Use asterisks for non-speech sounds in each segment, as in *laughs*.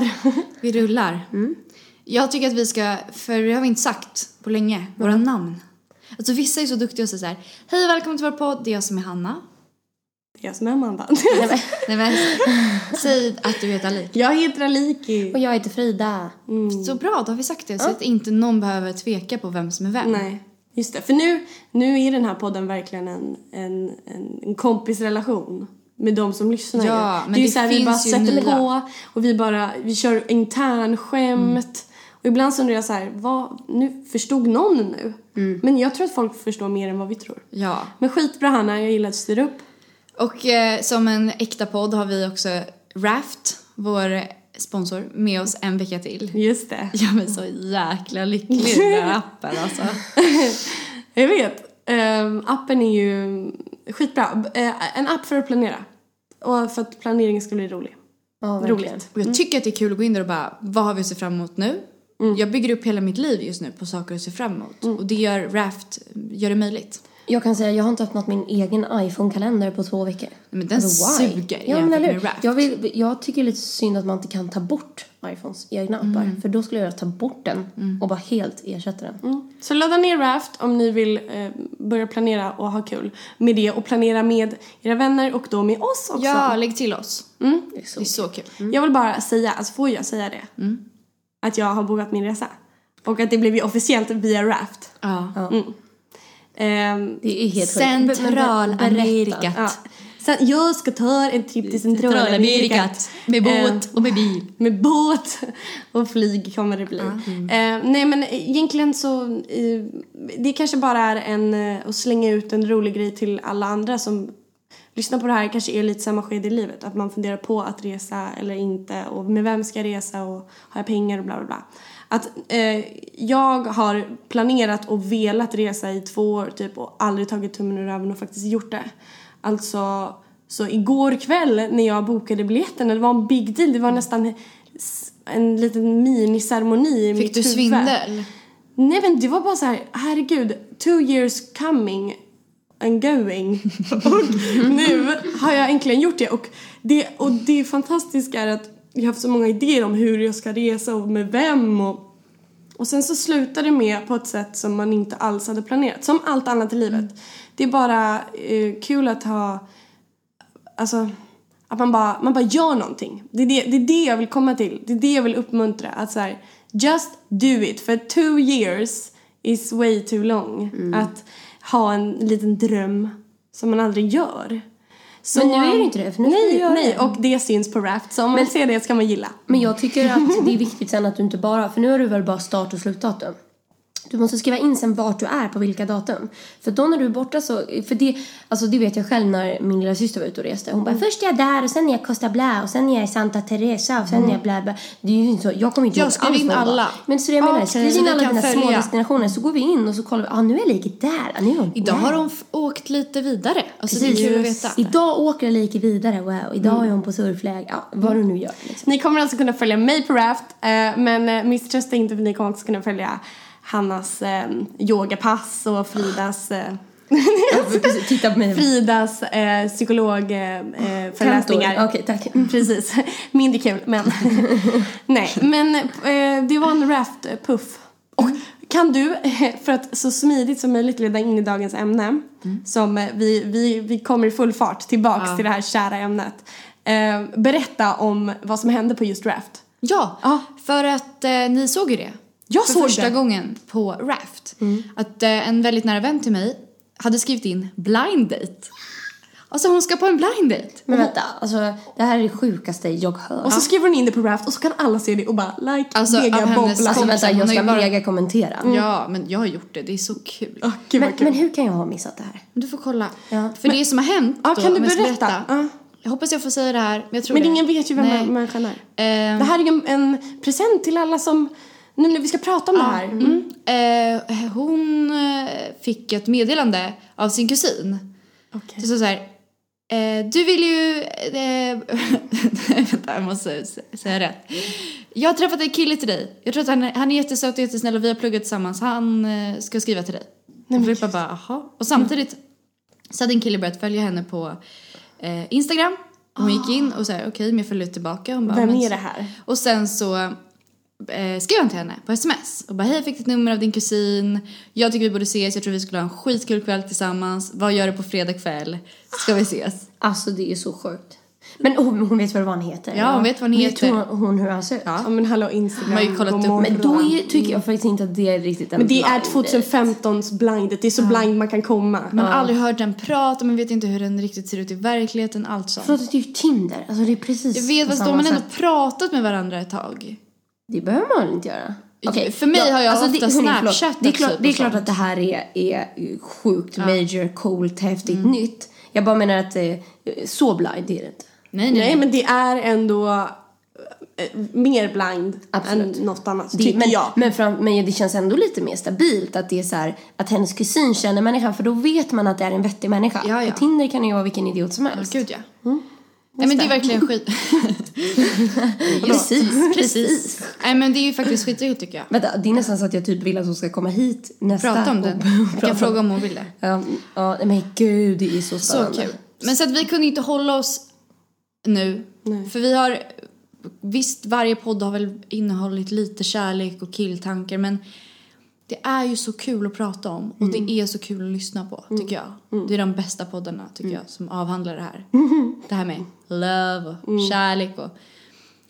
rullar. *laughs* Vi rullar. Jag tycker att vi ska, för det har vi inte sagt på länge, våra namn. Alltså vissa är så duktiga och säger så här, hej och välkommen till vår podd, det är jag som är Hanna. Det är jag som är Amanda. *laughs* Nej men, säg att du heter Alik. Jag heter Aliki. Och jag heter Frida. Så bra, då har vi sagt det så att inte någon behöver tveka på vem som är vem. Nej, just det. För nu, nu är den här podden verkligen en, en, en, en kompisrelation med de som lyssnar. Ja, ju. men det är ju det så här, vi bara sätter nya. på och vi bara, vi kör internskämt. Och ibland så undrar jag så här, vad, nu förstod någon nu? Men jag tror att folk förstår mer än vad vi tror. Ja. Men skitbra Hanna, jag gillar att styra upp. Och eh, som en äkta podd har vi också Raft, vår sponsor, med oss en vecka till. Just det. Jag blir så jäkla lycklig den här appen alltså. *laughs* Jag vet. Ehm, appen är ju skitbra. Eh, en app för att planera. Och för att planeringen ska bli rolig. Verkligen. Roligt. Och jag tycker att det är kul att gå in där och bara, vad har vi att se fram emot nu? Jag bygger upp hela mitt liv just nu på saker att se fram emot. Och det gör Raft, gör det möjligt. Jag kan säga jag har inte öppnat min egen iPhone-kalender på två veckor. Men den Alltså, why? suger ja, men eller med. Jag, vill, jag tycker lite synd att man inte kan ta bort iPhones egna appar. För då skulle jag ta bort den och bara helt ersätta den. Mm. Så ladda ner Raft om ni vill eh, börja planera och ha kul med det och planera med era vänner och då med oss också. Ja, lägg till oss. Mm. Det är så Det är så kul. Jag vill bara säga, alltså får jag säga det? Att jag har bokat min resa. Och att det blev ju officiellt via Raft. Ja. Ehm, Det är helt Centralamerikat. ja. Jag ska ta en trip till Centralamerikat. Med båt Eh, och med bil. Med båt och flyg kommer det bli. Eh, nej men egentligen så, det kanske bara är en, eh, att slänga ut en rolig grej till alla andra som lyssnar på det här kanske är lite samma skede i livet. Att man funderar på att resa eller inte och med vem ska jag resa och har jag pengar och bla bla bla. Att eh, jag har planerat och velat resa i två år typ och aldrig tagit tummen ur röven och faktiskt gjort det. Alltså, så igår kväll när jag bokade biljetten, det var en big deal. Det var nästan en liten miniceremoni i Fick mitt du huvud. svindel? Nej men det var bara så här, herregud, two years coming and going. *laughs* och nu har jag äntligen gjort det. Och det, och det fantastiska är att jag har haft så många idéer om hur jag ska resa och med vem och och sen så slutar det med på ett sätt som man inte alls hade planerat. Som allt annat i livet. Det är bara eh, kul att ha, alltså, att man bara, man bara gör någonting. Det är det, det är det jag vill komma till. Det är det jag vill uppmuntra. Att så här, just do it. För two years is way too long. Att ha en liten dröm som man aldrig gör. Så, Men nu är det inte det, för nu nej, nej, det. och det syns på Raft. Så om man ser det ska man gilla. Men jag tycker att *laughs* det är viktigt sen att du inte bara, för nu har du väl bara start och slutdatum. Du måste skriva in sen vart du är på vilka datum. För då när du är borta så, för det, alltså det vet jag själv när min lilla syster var ute och reste. Hon bara först är jag där och sen är jag Costa Bla och sen är jag i Santa Teresa och sen är jag bla bla. Det är ju inte så, jag kommer inte Ja, ihåg alls in vad det var. alla. Men så det jag menar, Okej, skriv in alla dina små följa. destinationer så går vi in och så kollar vi, ah nu är Liki där, ah, nu är hon Idag där. har de f- åkt lite vidare. Alltså det är Precis. kul att veta. Idag åker Liki vidare, wow. Idag är hon på surfläge, ja vad du nu gör liksom. Ni kommer alltså kunna följa mig på Raft, eh, men eh, misströsta inte för ni kommer också kunna följa Hannas eh, yogapass och Fridas, eh, Titta på mig. Fridas eh, psykologföreläsningar. Eh, föreläsningar. Okej, tack. Precis. *laughs* Mindre kul, men... *laughs* Nej, men eh, det var en Raft-puff. Och kan du, eh, *laughs* för att så smidigt som möjligt leda in i dagens ämne, som eh, vi, vi, vi kommer i full fart tillbaks till det här kära ämnet, eh, berätta om vad som hände på just Raft. Ja, Ja. för att eh, ni såg ju det. Jag för såg första det. gången på Raft. Att eh, en väldigt nära vän till mig hade skrivit in blind date. Alltså hon ska på en blind date. Men vänta, alltså det här är det sjukaste jag hör. Och så skriver hon in det på Raft och så kan alla se det och bara like, Alltså, mega, bobbla. Alltså vänta, jag ska bara- mega kommentera. Ja, men jag har gjort det. Det är så kul. Åh, gud Men, men hur kan jag ha missat det här? Du får kolla. Ja. För det som har hänt Ja, då, kan du om jag berätta? Ja. Jag hoppas jag får säga det här, men jag tror Men det. ingen vet ju vem Nej. människan är. Ehm, Det här är ju en, en present till alla som, nu när vi ska prata om det här. Mm. Eh, hon eh, fick ett meddelande av sin kusin. Det stod så här. Eh, du vill ju... Eh, *laughs* vänta, jag måste sä- säga rätt. Jag har träffat en kille till dig. Jag tror att han, är- han är jättesöt och jättesnäll och vi har pluggat tillsammans. Han eh, ska skriva till dig. och Filippa bara, jaha. Och samtidigt så hade en kille börjat följa henne på eh, Instagram. Hon gick in och sa okej, men jag följer tillbaka. Hon bara, Vem är det här? Och sen så eh, skrev han till henne på sms och bara hej jag fick ditt nummer av din kusin. Jag tycker vi borde ses, jag tror vi skulle ha en skitkul kväll tillsammans. Vad gör du på fredag kväll? Ska vi ses? Alltså det är så sjukt. Men hon, hon vet väl vad han heter? Ja, hon vet vad han Vet heter. hon, hon hur han ser ut? Ja. Ja men hallå Instagram. Man har ju kollat god upp- morgon. Men då är, tycker jag faktiskt inte att det är riktigt en Men det är blind date. 2015s blindet, det är så blind man kan komma. Man har aldrig hört den prata, man vet inte hur den riktigt ser ut i verkligheten, allt sånt. Förlåt, det är ju Tinder. Alltså det är precis Jag vet, på fast samma har man ändå sätt. pratat med varandra ett tag. Det behöver man väl inte göra? Okej, För mig har jag ofta det. Snapchatat Det är klart, typ det är klart att det här är, är sjukt major, coolt, häftigt, nytt. Jag bara menar att eh, så blind är det inte. Nej, nej, Nej men det är ändå eh, mer blind Absolut. än något annat, Det, tycker men, jag. Men, fram, men det känns ändå lite mer stabilt att det är så här, att hennes kusin känner människan för då vet man att det är en vettig människa. Ja, ja. På Tinder kan det ju vara vilken idiot som Ja, helst. gud ja. Nej men det är verkligen skit... *laughs* Precis, Precis. Nej men det är ju faktiskt skitroligt tycker jag. Vänta, det är nästan så att jag typ vill att hon ska komma hit nästa Prata om den. och *laughs* Jag kan fråga om hon vill det. Ja, ja, men gud, det är så Så spännande. kul. Men så att vi kunde inte hålla oss nu. För vi har, visst varje podd har väl innehållit lite kärlek och killtankar men det är ju så kul att prata om och det är så kul att lyssna på tycker jag. Det är de bästa poddarna tycker jag som avhandlar det här. *laughs* Det här med love och kärlek och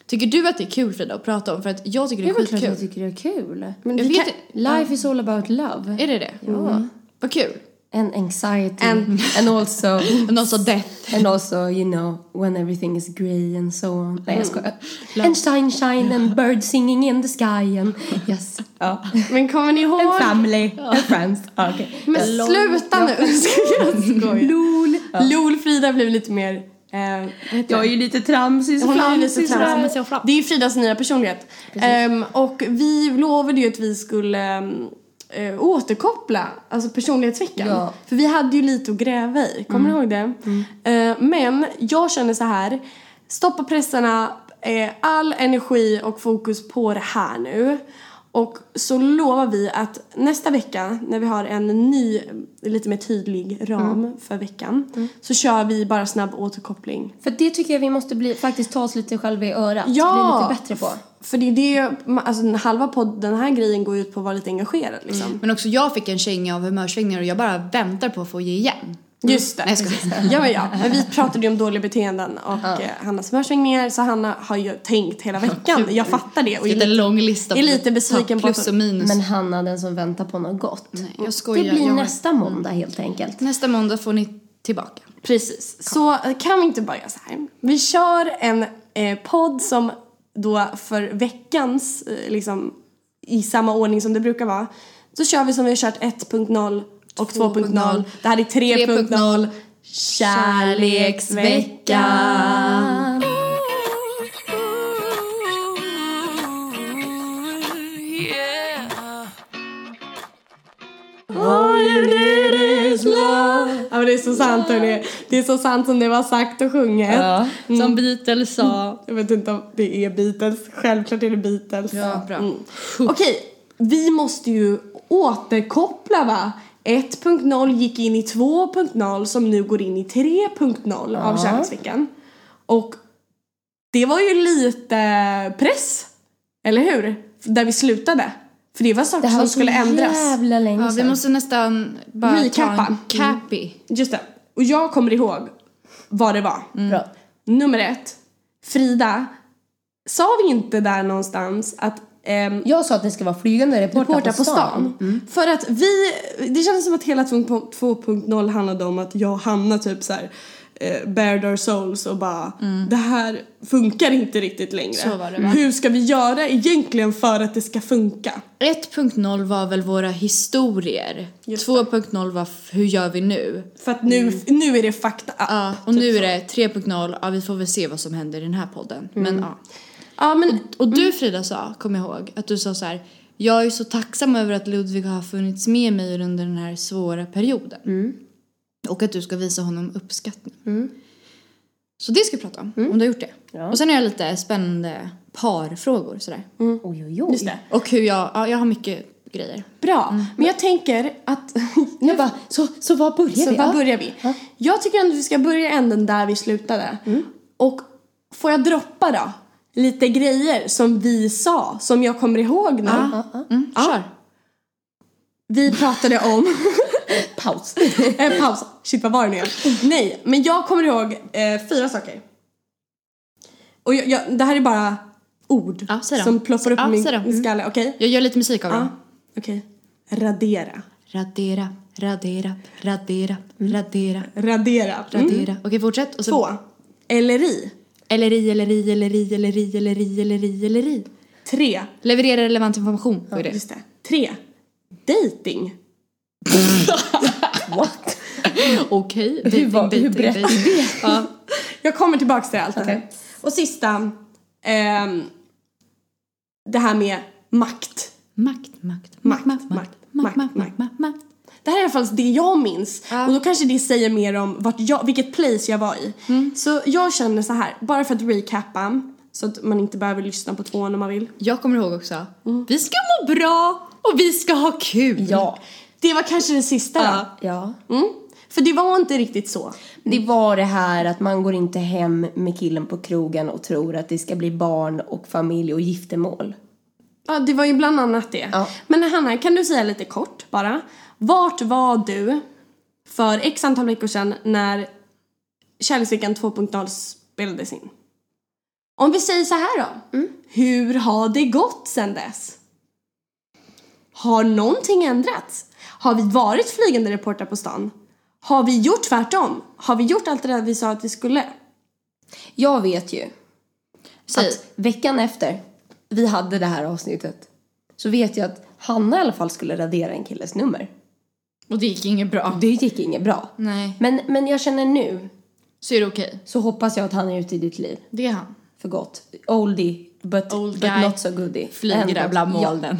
Tycker du att det är kul Frida att prata om? För att jag tycker det Det är är väl klart att skitkul. jag tycker det är kul. Men Jag vet kan, Life is all about love. Är det det? Ja. Vad kul. And anxiety. And- and also... *laughs* Någon sa death. And also, you know, when everything is grey and so on. Nej, jag skojar. And shine, shine and birds singing in the sky and yes. *laughs* Ja. men kommer ni ihåg? And family and friends. Ja, okej. Men sluta nu! *laughs* Jag skojar. Lol. Lol Frida blev lite mer... Eh, Jag är ju lite tramsig, Hon är ju lite tramsig. sådär. Det är ju Fridas nya personlighet. Ehm, och vi lovade ju att vi skulle eh, återkoppla, alltså personlighetsveckan. Ja. För vi hade ju lite att gräva i, kommer du ihåg det? Eh, men jag känner så här, stoppa pressarna, eh, all energi och fokus på det här nu. Och så lovar vi att nästa vecka när vi har en ny, lite mer tydlig ram för veckan så kör vi bara snabb återkoppling. För det tycker jag vi måste bli, faktiskt ta oss lite själva i örat. Ja! Bli lite bättre på. För det är det, alltså den halva podd, den här grejen går ut på att vara lite engagerad liksom. Men också jag fick en känga av humörsvängningar och jag bara väntar på att få ge igen. Just det. Nej, jag skojar. ja, men ja. Men vi pratade ju om dåliga beteenden och eh, Hannas humörsvängningar så Hanna har ju tänkt hela veckan. Jag fattar det. Och är Det är en lite, lång lista. är lite besviken på plus och minus. Men Hanna, den som väntar på något gott. Nej, jag skojar. Det blir jag nästa måndag helt enkelt. Nästa måndag får ni tillbaka. Precis. Så eh, kan vi inte bara göra så här. Vi kör en eh, podd som då för veckans, eh, liksom i samma ordning som det brukar vara. Så kör vi som vi har kört 1.0 och 2.0. Det här är 3.0. Kärleksveckan. Ja men det är så sant hörni. Det är så sant som det var sagt och sjunget. Som Beatles sa. Jag vet inte om det är Beatles. Självklart är det Beatles. Ja, bra. Mm. Okej, vi måste ju återkoppla va? 1.0 gick in i 2.0 som nu går in i 3.0 av Kärleksveckan. Och det var ju lite press, eller hur? Där vi slutade. För det var saker Det som skulle ändras. jävla länge Ja, vi måste nästan bara ta Recappa. en cappy. Just det. Och jag kommer ihåg vad det var. Bra. Nummer ett. Frida, sa vi inte där någonstans att Jag sa att det ska vara flygande reportrar reportrar på stan. För att vi, det kändes som att hela 2.0 handlade om att jag och Hanna typ så här eh, bared our souls och bara det här funkar inte riktigt längre. Så var det, va? Hur ska vi göra egentligen för att det ska funka? 1.0 var väl våra historier. Just 2.0 var hur gör vi nu? För att nu, nu är det fakta up. Ja, och nu är det 3.0. Ja, vi får väl se vad som händer i den här podden. Men ja. Ja men Och du Frida sa, kom jag ihåg, att du sa så här. Jag är så tacksam över att Ludvig har funnits med mig under den här svåra perioden. Och att du ska visa honom uppskattning. Så det ska vi prata om, om du har gjort det. Ja. Och sen har jag lite spännande parfrågor sådär. Oj, oj, oj. just det. Och hur jag, ja jag har mycket grejer. Bra. Men jag tänker att *laughs* Jag bara, så, så var börjar Så vi? var Ja. börjar vi? Ja. Jag tycker ändå att vi ska börja änden där vi slutade. Och får jag droppa då? Lite grejer som vi sa, som jag kommer ihåg nu. Mm, kör. Vi pratade om... *laughs* Paus. *laughs* eh, paus. Shit, vad var det nu igen? Nej, men jag kommer ihåg eh, fyra saker. Och jag, jag, det här är bara ord då. som ploppar upp i min. Mm. skalle. Okej? Jag gör lite musik av Ja. dem. Okej. Radera. Radera, radera, radera, radera, Radera. Mm. radera. Okej, fortsätt. Och så, Två. Eller i. Eller i, eller i, eller i, eller i, eller i, eller i, eller i. Tre. Leverera relevant information. Är det? Just det. Tre. Dating. *laughs* What? Okej. Hur var- dating, hur berättar dating. du Ja. Jag kommer tillbaks till allt det här. Och sista. ehm, det här med makt. Makt, makt, Makt, makt, makt, makt, makt, makt, makt, makt, makt. Det här är i alla fall det jag minns. Ja. Och då kanske det säger mer om vart jag, vilket place jag var i. Så jag känner så här, bara för att recappa. Så att man inte behöver lyssna på tvåan om man vill. Jag kommer ihåg också. Vi ska må bra och vi ska ha kul. Ja. Det var kanske det sista Ja. Ja. då. Mm. För det var inte riktigt så. Det var det här att man går inte hem med killen på krogen och tror att det ska bli barn och familj och giftermål. Ja, det var ju bland annat det. Ja. Men Hanna, kan du säga lite kort bara? Vart var du för x antal veckor sedan när Kärleksveckan 2.0 spelades in? Om vi säger så här då. Hur har det gått sedan dess? Har någonting ändrats? Har vi varit flygande reportrar på stan? Har vi gjort tvärtom? Har vi gjort allt det där vi sa att vi skulle? Jag vet ju Säg. att veckan efter vi hade det här avsnittet så vet jag att Hanna i alla fall skulle radera en killes nummer. Och det gick inget bra. Det gick inget bra. Nej. Men, men jag känner nu Så är det okej. så hoppas jag att han är ute i ditt liv Det är han. för gott. Oldie but, Old but guy. not so goodie. Flyger där bland Ja. molnen.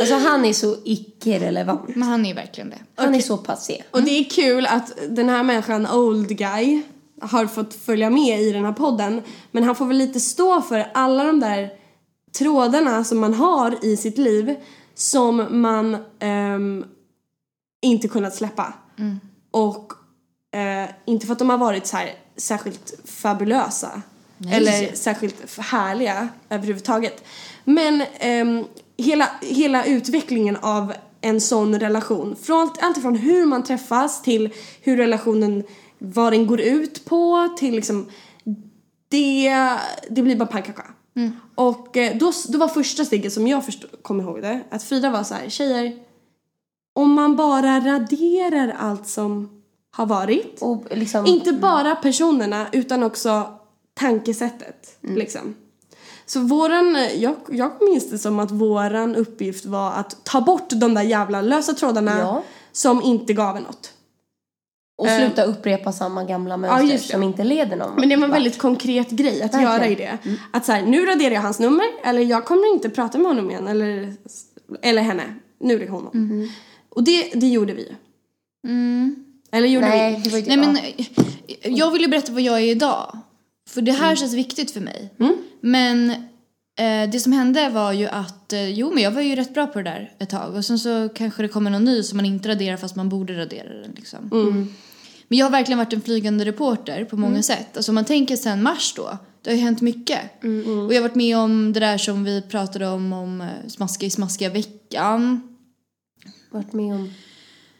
Alltså han är så icke-relevant. Men han är verkligen det. Han är så passé. Och det är kul att den här människan, old guy, har fått följa med i den här podden. Men han får väl lite stå för alla de där trådarna som man har i sitt liv som man ehm, inte kunnat släppa. Och eh, inte för att de har varit så här särskilt fabulösa. Eller särskilt härliga överhuvudtaget. Men ehm, hela, hela utvecklingen av en sån relation. Från allt, ifrån hur man träffas till hur relationen, vad den går ut på till liksom det, det blir bara pannkaka. Och eh, då, då var första steget som jag förstod, kom ihåg det, att Frida var så här, tjejer, om man bara raderar allt som har varit, liksom, inte bara personerna utan också tankesättet liksom. Så våran, jag, jag minns det som att våran uppgift var att ta bort de där jävla lösa trådarna Ja. som inte gav något. och sluta upprepa samma gamla mönster eh, det. som inte leder någon Men det var en väldigt konkret grej att Verkligen. göra i det. Att så här, nu raderar jag hans nummer eller jag kommer inte prata med honom igen eller, eller henne. Nu är det honom. Och det, det gjorde vi. Eller gjorde Nej, vi? det var ju Nej men ja. jag vill ju berätta vad jag är idag. För det här känns viktigt för mig. Men eh, det som hände var ju att, eh, jo men jag var ju rätt bra på det där ett tag. Och sen så kanske det kommer någon ny som man inte raderar fast man borde radera den liksom. Men jag har verkligen varit en flygande reporter på många sätt. Alltså om man tänker sen mars då, det har ju hänt mycket. Och jag har varit med om det där som vi pratade om, om eh, smaskiga i smaskiga veckan. Varit med om...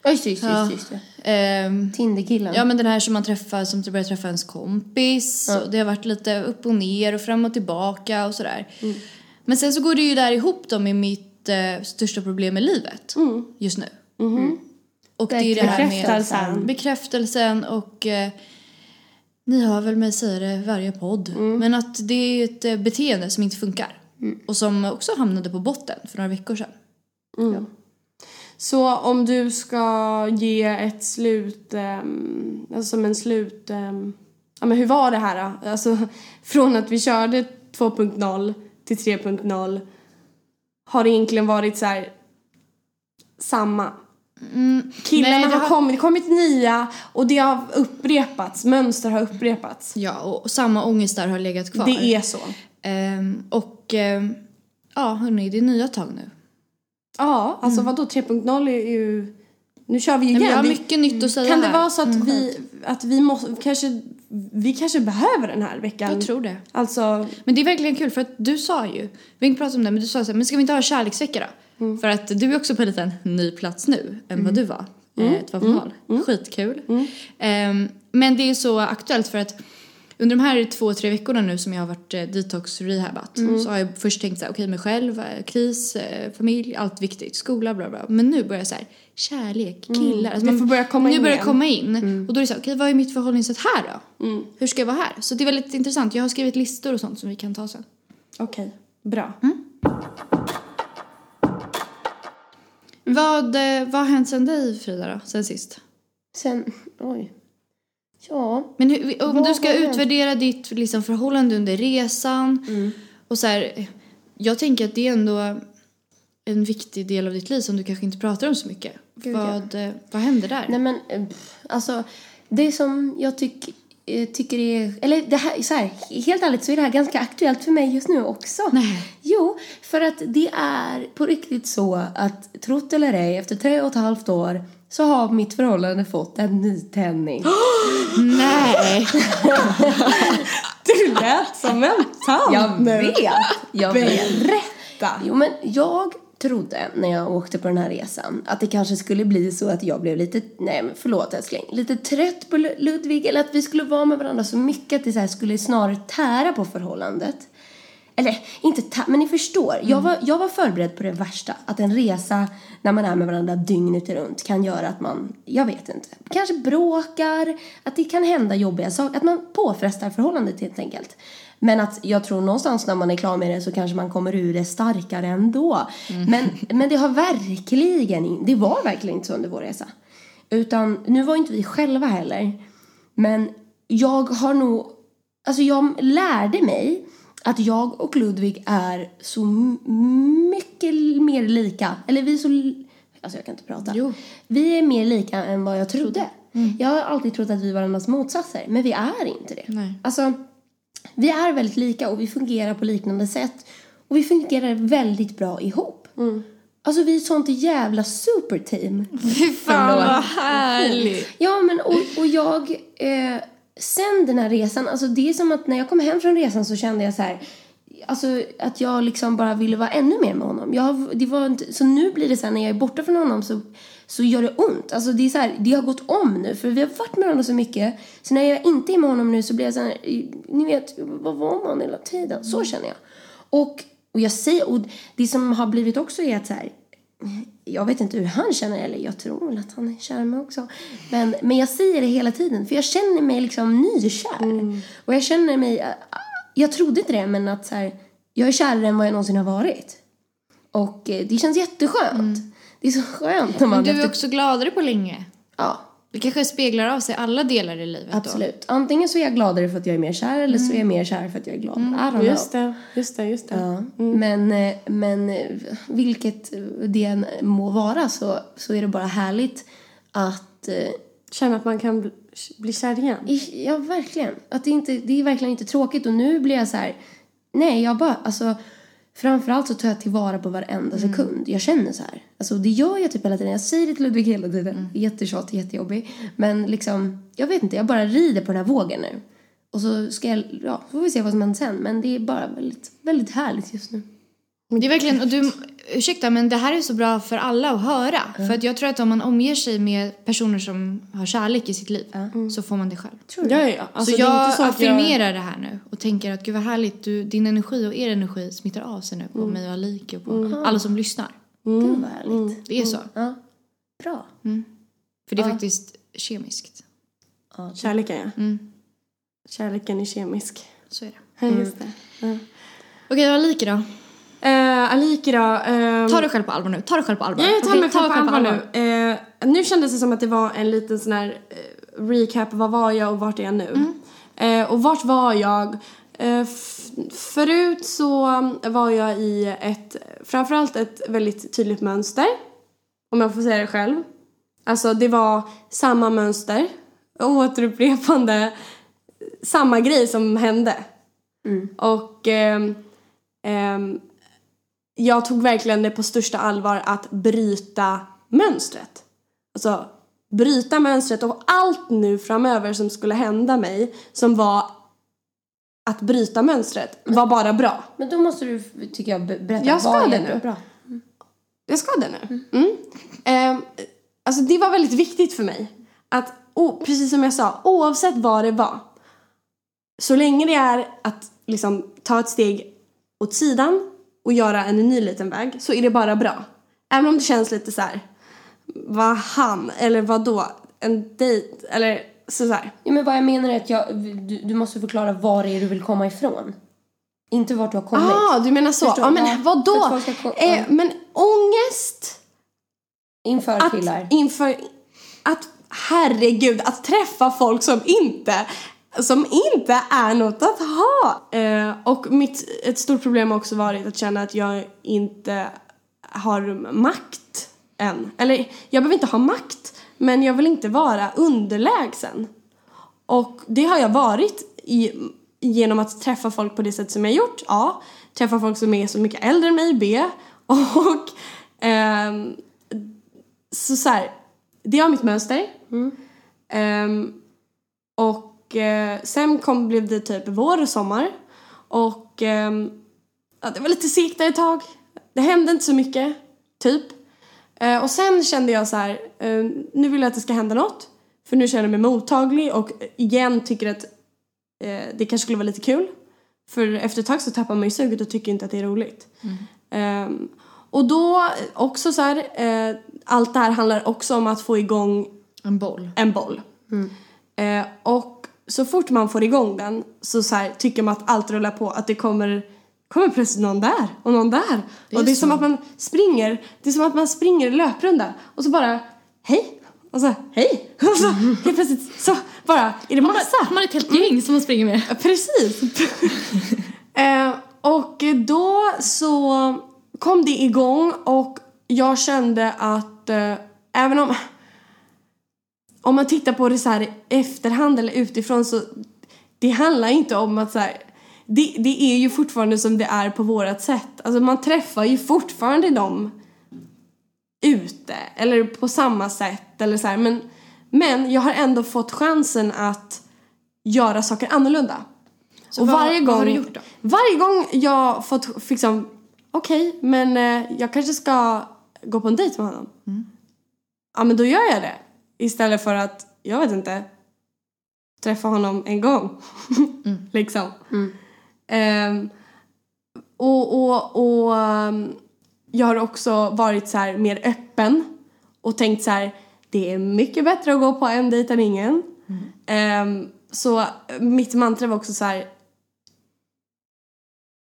Ja, just det, just det, just det. Ehm, Tinderkillen. Ja men den här som man träffar, som börjar träffa ens kompis. Och det har varit lite upp och ner och fram och tillbaka och sådär. Men sen så går det ju där ihop då med mitt eh, största problem i livet just nu. Och det är ju det här med Bekräftelsen. bekräftelsen och eh, ni hör väl mig säga det varje podd. Men att det är ett eh, beteende som inte funkar. Och som också hamnade på botten för några veckor sedan. Så om du ska ge ett slut, um, alltså som en slut, ehm, ja men hur var det här då? Alltså *laughs* från att vi körde 2.0 till 3.0 har det egentligen varit så här samma. Killarna nej, har har- kommit, kommit nya och det har upprepats, mönster har upprepats. Ja och samma ångest där har legat kvar. Det är så. Ehm, och ehm, ja, hörni, det är nya tag nu. Ja, alltså vadå 3.0 är ju, nu kör vi ju igen. jag har mycket nytt att säga Kan det här. vara så att vi, att vi måste, kanske vi kanske behöver den här veckan. Jag tror det. Alltså, Men det är verkligen kul för att du sa ju, vi har inte pratat om det, men du sa så här, men ska vi inte ha kärleksvecka då? Mm. För att du är också på en liten ny plats nu än vad du var. Mm. Eh, två mm. Skitkul. Ehm, men det är så aktuellt för att under de här två, tre veckorna nu som jag har varit eh, detox rehabat Mm. så har jag först tänkt så här, okej mig själv, eh, kris, eh, familj, allt viktigt, skola, bla bla. Men nu börjar jag så här, kärlek, killar. Alltså Det får börja komma nu in börjar igen. Mm. komma in. Och då är det så här, okej vad är mitt förhållningssätt här då? Hur ska jag vara här? Så det är väldigt intressant. Jag har skrivit listor och sånt som vi kan ta sen. okej. Bra. Vad, eh, vad har hänt sen dig Frida då, sen sist? Sen, oj. Ja. Men hur, om Vad du ska har hänt? utvärdera ditt liksom, förhållande under resan Mm. och så här, jag tänker att det är ändå en viktig del av ditt liv som du kanske inte pratar om så mycket. Gud, ja. vad, eh, vad händer där? Nej men, eh, alltså det som jag tyck, eh, tycker är, eller det här, så här, helt ärligt så är det här ganska aktuellt för mig just nu också. Nej. Jo, för att det är på riktigt så att, trott eller ej, efter tre och ett halvt år så har mitt förhållande fått en ny tändning. *gasps* Nej! *laughs* Du lät som en tant Jag vet! Jag vet. Berätta. Jo, men jag trodde när jag åkte på den här resan att det kanske skulle bli så att jag blev lite, nej men förlåt älskling, lite trött på Lu- Ludvig eller att vi skulle vara med varandra så mycket att det så här skulle snarare tära på förhållandet. Eller inte tä- men ni förstår. Jag, var, jag var förberedd på det värsta. Att en resa när man är med varandra dygnet runt kan göra att man, jag vet inte, kanske bråkar, att det kan hända jobbiga saker, att man påfrestar förhållandet helt enkelt. Men att jag tror någonstans när man är klar med det så kanske man kommer ur det starkare ändå. Men, men det har verkligen, det var verkligen inte så under vår resa. Utan nu var inte vi själva heller. Men jag har nog, alltså jag lärde mig att jag och Ludvig är så mycket mer lika. Eller vi är så, alltså jag kan inte prata. Jo. Vi är mer lika än vad jag trodde. Jag har alltid trott att vi var varandras motsatser, men vi är inte det. Nej. Alltså, vi är väldigt lika och vi fungerar på liknande sätt. Och vi fungerar väldigt bra ihop. Alltså vi är ett sånt jävla superteam. Fy fan vad härligt! Ja, men och, och jag... Eh, sen den här resan, alltså det är som att när jag kom hem från resan så kände jag så här... Alltså att jag liksom bara ville vara ännu mer med honom. Jag, det var inte, så nu blir det så här när jag är borta från honom så, så gör det ont. Alltså det är så här, det har gått om nu för vi har varit med honom så mycket. Så när jag inte är med honom nu så blir jag så här, ni vet, vad var man hela tiden? Så känner jag. Och, och jag säger, och det som har blivit också är att så här, jag vet inte hur han känner, eller jag tror väl att han är kär i mig också. Men, men jag säger det hela tiden, för jag känner mig liksom nykär. Och jag känner mig, äh, jag trodde inte det, men att så här, jag är kärare än vad jag någonsin har varit. Och eh, det känns jätteskönt. Det är så skönt när man Men du är efter- också gladare på länge. Ja, Det kanske speglar av sig alla delar i livet då. absolut. Antingen så är jag gladare för att jag är mer kär, eller så är jag mer kär för att jag är glad. I don't know. Just det, just det, just det. Ja, men, eh, men eh, vilket det än må vara så, så är det bara härligt att eh, Känna att man kan bli, bli kär igen. i- Ja, verkligen. Att det, inte, det är verkligen inte tråkigt. Och nu blir jag så här... Nej, jag bara... Alltså, framförallt så tar jag tillvara på varenda sekund. Jag känner så här. Alltså, det gör jag typ hela tiden. Jag säger det till Ludvig hela tiden. Mm. Jättetjatig, jättejobbig. Men liksom... Jag vet inte, jag bara rider på den här vågen nu. Och så ska jag... Ja, får vi se vad som händer sen. Men det är bara väldigt, väldigt härligt just nu. Det är verkligen, och du, ursäkta men det här är så bra för alla att höra. För att jag tror att om man omger sig med personer som har kärlek i sitt liv så får man det själv. Ja, ja, ja. Alltså, så jag så att jag- affirmerar det här nu och tänker att gud vad härligt, du, din energi och er energi smittar av sig nu på mig och Alike och på alla som lyssnar. Gud vad härligt. Det är så. Ja. Bra. För det är faktiskt kemiskt. Kärleken, ja. Mm. Kärleken är kemisk. Så är det. Ja, just det. Ja. Okej, Alike då? Eh, Alike då. ehm, Ta dig själv på allvar nu. Ta dig själv på allvar. Ja, jag tar Okej, mig själv dig på allvar nu. Eh, nu kändes det som att det var en liten sån här eh, recap. Vad var jag och vart är jag nu? Eh, och vart var jag? Förut så var jag i ett, framförallt ett väldigt tydligt mönster. Om jag får säga det själv. Alltså det var samma mönster. Återupprepande. Samma grej som hände. Och ehm, ehm, jag tog verkligen det på största allvar att bryta mönstret. Alltså bryta mönstret och allt nu framöver som skulle hända mig som var att bryta mönstret var bara bra. Men då måste du, tycker jag, be- berätta Jag ska vad det nu. bra. Jag ska det nu. Mm. Ehm, alltså det var väldigt viktigt för mig. Att, o- precis som jag sa, oavsett vad det var. Så länge det är att liksom ta ett steg åt sidan och göra en ny liten väg så är det bara bra. Även om det känns lite så här. Vad han, eller vad då? En dejt, eller så här. Ja, men vad jag menar är att jag, du, du måste förklara var det är du vill komma ifrån. Inte vart du har kommit. Ah, du menar så. Förstår, Ja, men ja, vad då? Eh, ja. men ångest Inför att killar. inför att herregud att träffa folk som inte som inte är något att ha. Eh, och mitt, ett stort problem har också varit att känna att jag inte har makt än. Eller jag behöver inte ha makt men jag vill inte vara underlägsen. Och det har jag varit i, genom att träffa folk på det sätt som jag gjort. A. Träffa folk som är så mycket äldre än mig. B. *laughs* Och ehm, så så här, det var mitt mönster. Ehm, och eh, sen kom, blev det typ vår och sommar. Och ehm, ja, det var lite segt där ett tag. Det hände inte så mycket, typ. Eh, och sen kände jag så här, eh, nu vill jag att det ska hända något. För nu känner jag mig mottaglig och igen tycker att eh, det kanske skulle vara lite kul. För efter ett tag så tappar man ju suget och tycker inte att det är roligt. Ehm, och då också så här, eh, allt det här handlar också om att få igång En boll. en boll. Eh, och så fort man får igång den så, så här, tycker man att allt rullar på. Att det kommer, kommer plötsligt någon där och någon där. och det är som att man springer, det är som att man springer löprunda och så bara hej och så hej *laughs* och så helt plötsligt så bara är det massa. Man är ett helt gäng som man springer med. Ja, Precis. *laughs* eh, och då så kom det igång och jag kände att eh, även om om man tittar på det så här i efterhand eller utifrån så det handlar inte om att så här, det, det är ju fortfarande som det är på vårat sätt. Alltså man träffar ju fortfarande dem ute eller på samma sätt eller så här. Men, men jag har ändå fått chansen att göra saker annorlunda. och vad- varje vad gång, har du gjort då? Varje gång jag fått liksom, okej, men eh, jag kanske ska gå på en dejt med honom. Ja, men då gör jag det. Istället för att, jag vet inte, träffa honom en gång. *laughs* liksom. Ehm, och och, och ehm, jag har också varit så här mer öppen och tänkt så här, det är mycket bättre att gå på en dejt än ingen. Ehm, så mitt mantra var också så här,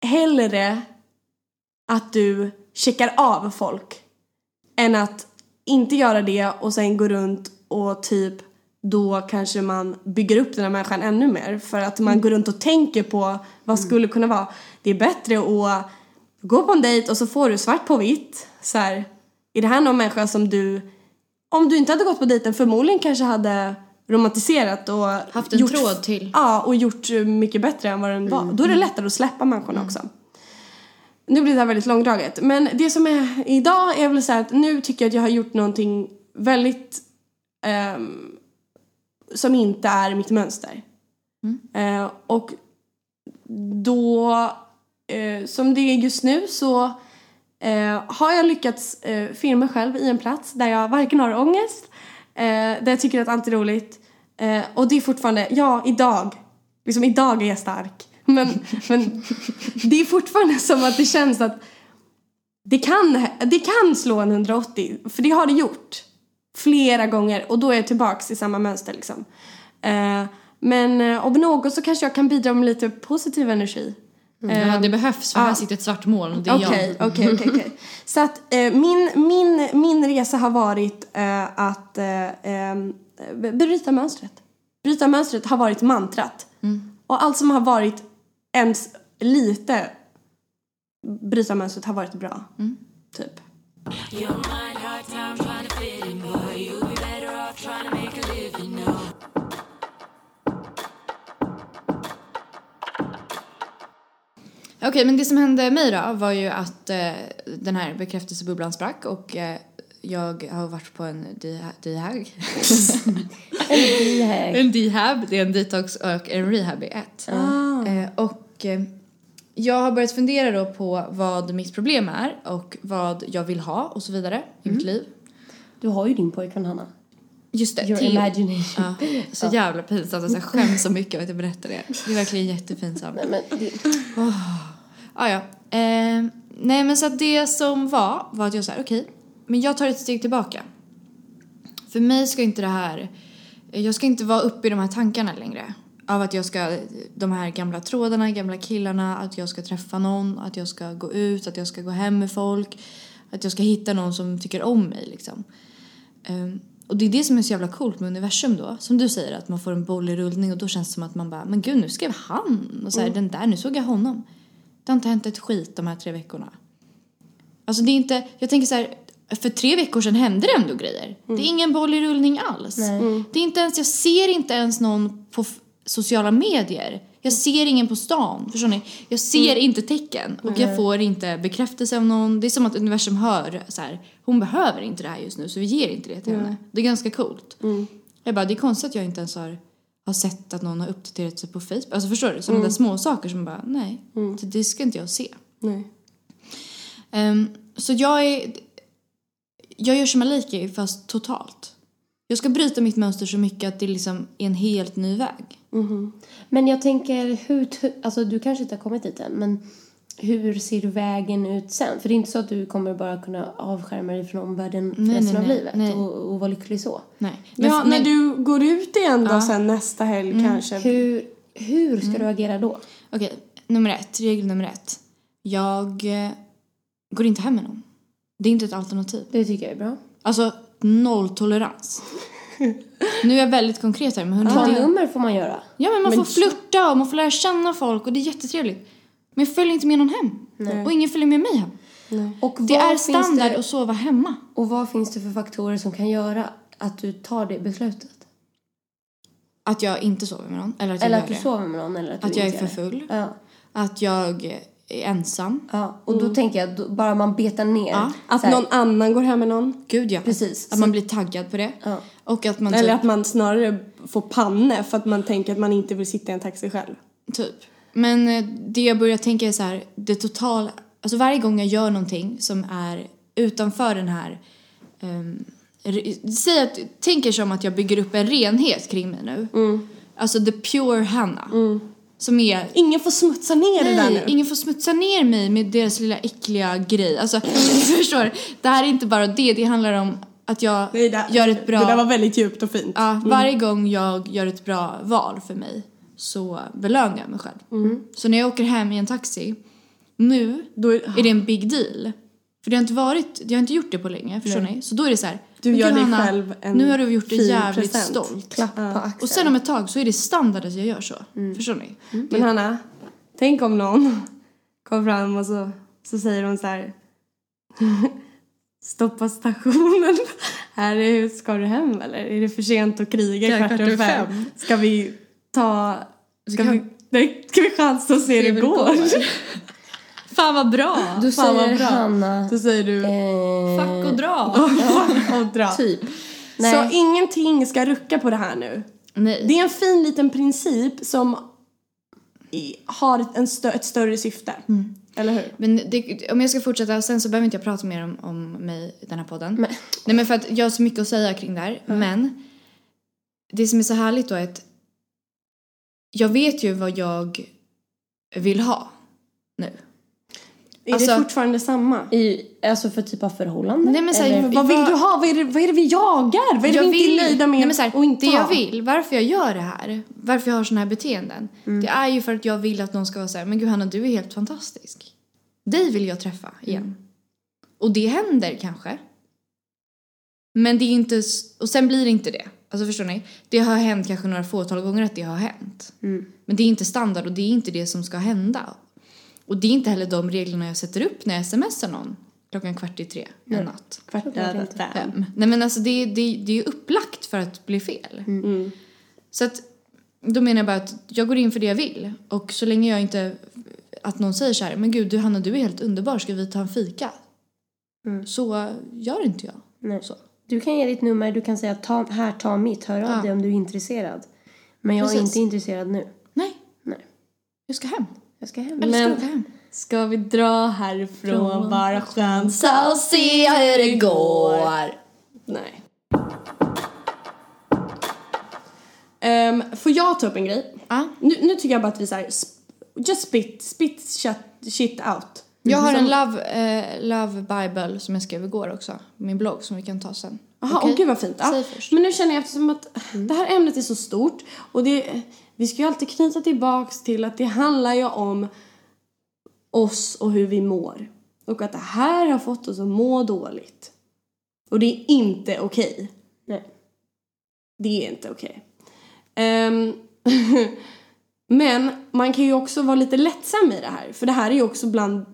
hellre att du checkar av folk än att inte göra det och sen gå runt och typ då kanske man bygger upp den här människan ännu mer för att man går runt och tänker på vad skulle kunna vara. Det är bättre att gå på en dejt och så får du svart på vitt så här, är det här någon människa som du om du inte hade gått på dejten förmodligen kanske hade romantiserat och Haft en tråd till. Ja, och gjort mycket bättre än vad den var. Då är det lättare att släppa människorna också. Nu blir det här väldigt långdraget. Men det som är idag är väl så att nu tycker jag att jag har gjort någonting väldigt ehm, som inte är mitt mönster. Eh, och då, eh, som det är just nu så eh, har jag lyckats eh, filma själv i en plats där jag varken har ångest, där jag tycker att allt är roligt. Och det är fortfarande, ja idag, liksom idag är jag stark. Men, men det är fortfarande som att det känns att det kan, det kan slå en 180, för det har det gjort. Flera gånger och då är jag tillbaks i samma mönster liksom. Eh, men eh, av något så kanske jag kan bidra med lite positiv energi. Ja, det behövs för här sitter ett svart moln och det är Okej, jag. okej, okej. okej. Så att eh, min, min, min resa har varit eh, att eh, eh, bryta mönstret. Bryta mönstret har varit mantrat. Och allt som har varit ens lite bryta mönstret har varit bra. Typ. Okej, men det som hände mig då var ju att eh, den här bekräftelsebubblan sprack och eh, jag har varit på en deha- dehag. *laughs* En bihag. en dehab, det är en detox och en rehab i ett. Ah. Eh, och eh, jag har börjat fundera då på vad mitt problem är och vad jag vill ha och så vidare i mitt liv. Du har ju din pojkvän Hanna. Just det, Your Theo. imagination. Ja, så jävla pinsamt. Alltså, jag skäms så mycket av att jag berättar det. Det är verkligen jättepinsamt. Nej, men det, Ah, ja. Eh, nej men så att det som var var att jag sa okej, men jag tar ett steg tillbaka. För mig ska inte det här, jag ska inte vara uppe i de här tankarna längre. Av att jag ska, de här gamla trådarna, gamla killarna, att jag ska träffa någon, att jag ska gå ut, att jag ska gå hem med folk. Att jag ska hitta någon som tycker om mig liksom. Ehm, och det är det som är så jävla coolt med universum då. Som du säger, att man får en boll i rullning och då känns det som att man bara, men gud nu skrev han. Och så här, den där, nu såg jag honom. Det har inte hänt ett skit de här tre veckorna. Alltså det är inte, jag tänker så här, för tre veckor sedan hände det ändå grejer. Det är ingen boll i rullning alls. Det är inte ens, jag ser inte ens någon på sociala medier. Jag ser ingen på stan, förstår ni? Jag ser inte tecken och jag får inte bekräftelse av någon. Det är som att universum hör så här, hon behöver inte det här just nu så vi ger inte det till henne. Det är ganska coolt. Jag bara, det är konstigt att jag inte ens har, har sett att någon har uppdaterat sig på Facebook. Alltså förstår du? Sådana där små saker som bara, nej, det, det ska inte jag se. Nej. Ehm, så jag är... Jag gör som Maliki fast totalt. Jag ska bryta mitt mönster så mycket att det liksom är en helt ny väg. Men jag tänker, hur, alltså du kanske inte har kommit dit än, men hur ser vägen ut sen? För det är inte så att du kommer bara kunna avskärma dig från omvärlden Nej, resten nej, av nej, livet nej. Och, och vara lycklig så. Nej. Men, Ja, men, när du går ut igen då Ja. sen nästa helg kanske. Hur, hur ska du agera då? Okej, nummer ett. Regel nummer ett. Jag eh, går inte hem med någon. Det är inte ett alternativ. Det tycker jag är bra. Alltså, nolltolerans. Nu är jag väldigt konkret här, men hörni, Ta nummer får man göra. Ja men man Men får så- flirta och man får lära känna folk och det är jättetrevligt. Men jag följer inte med någon hem. Och ingen följer med mig hem. Och Det är standard det- att sova hemma. Och vad finns det för faktorer som kan göra att du tar det beslutet? Att jag inte sover med någon. Eller att jag Eller att du det. sover med någon eller att, Att jag är för full. Ja. Att jag är ensam. ja. Och då tänker jag, då, bara man betar ner. Ja. Att så någon annan går hem med någon. Gud ja. Precis. Att man blir taggad på det. Ja. Och att man Eller typ, att man snarare får panne för att man tänker att man inte vill sitta i en taxi själv. typ. Men eh, det jag börjar tänka är så här, det totala, alltså varje gång jag gör någonting som är utanför den här um, Säg att, tänk er som att jag bygger upp en renhet kring mig nu. Alltså the pure Hanna. Som är Ingen får smutsa ner det där Nej, nu. ingen får smutsa ner mig med deras lilla äckliga grej. Alltså, *laughs* förstår, det här är inte bara det, det handlar om att jag Nej, det, gör ett bra... det där var väldigt djupt och fint. ja, varje gång jag gör ett bra val för mig så belönar jag mig själv. Mm. Så när jag åker hem i en taxi, nu Då är, är det en big deal. För det har inte varit, jag har inte gjort det på länge, förstår ni? Så då är det så här, Du gör dig Hanna, själv en Nu har du gjort det fin jävligt present. stolt. Klapp på axeln. Och sen om ett tag så är det standard att jag gör så. Förstår ni? Men Hanna, tänk om någon *laughs* kom fram och så, så säger hon så här. Stoppa stationen. *laughs* Här är, ska du hem eller? Är det för sent att kriga Ja, kvart över fem? Ska vi ta... Ska vi, nej, ska vi chansa och se hur det går? *laughs* Fan vad bra! Då Fan, säger bra. Hanna... Så säger du Eh, Fuck och dra! *laughs* och dra. Typ. Så Nej. ingenting ska rucka på det här nu. Nej. Det är en fin liten princip som har en stö, ett större syfte. Eller hur? Men det, om jag ska fortsätta, sen så behöver inte jag prata mer om, om mig i den här podden. Men- Nej men för att jag har så mycket att säga kring det här. Men det som är så härligt då är att jag vet ju vad jag vill ha nu. Är Alltså- det fortfarande samma? I, alltså för typ av förhållande? Nej, men så här, vad- vill du ha? Vad är det, vad är det vi jagar? Vad är det jag vi inte är nöjda med nej, men så här, och inte Det jag ha? vill, varför jag gör det här, varför jag har såna här beteenden. Det är ju för att jag vill att någon ska vara så här, men gud Hanna du är helt fantastisk. Dig vill jag träffa igen. Och det händer kanske. Men det är inte, och sen blir det inte det. Alltså förstår ni? Det har hänt kanske några fåtal gånger att det har hänt. Men det är inte standard och det är inte det som ska hända. Och det är inte heller de reglerna jag sätter upp när jag smsar någon klockan kvart i tre en natt. Kvart över fem. Fem. Nej men alltså det, det, det är ju upplagt för att bli fel. Mm. Så att då menar jag bara att jag går in för det jag vill. Och så länge jag inte, att någon säger så här, men gud du Hanna du är helt underbar, ska vi ta en fika? Mm. Så gör inte jag. Nej. Du kan ge ditt nummer, du kan säga ta, här, ta mitt, hör av Ja. dig om du är intresserad. Men jag är Precis. inte intresserad nu. Nej, Nej. jag ska hem. Jag ska hem. Eller ska Men- du hem? Ska vi dra härifrån bara skönt? Så se hur det går. Nej. Ehm, får jag ta upp en grej? Ja. Nu, nu tycker jag bara att vi såhär, just spit, spit shit, shit out. Jag har en love, eh, love bible som jag skrev igår också. Min blogg som vi kan ta sen. Jaha, Okej? åh gud vad fint. Ja. Men nu känner jag eftersom att det här ämnet är så stort och det, vi ska ju alltid knyta tillbaks till att det handlar ju om oss och hur vi mår. Och att det här har fått oss att må dåligt. Och det är inte okej. Nej. Det är inte okej. Ehm, *laughs* men man kan ju också vara lite lättsam i det här. För det här är ju också bland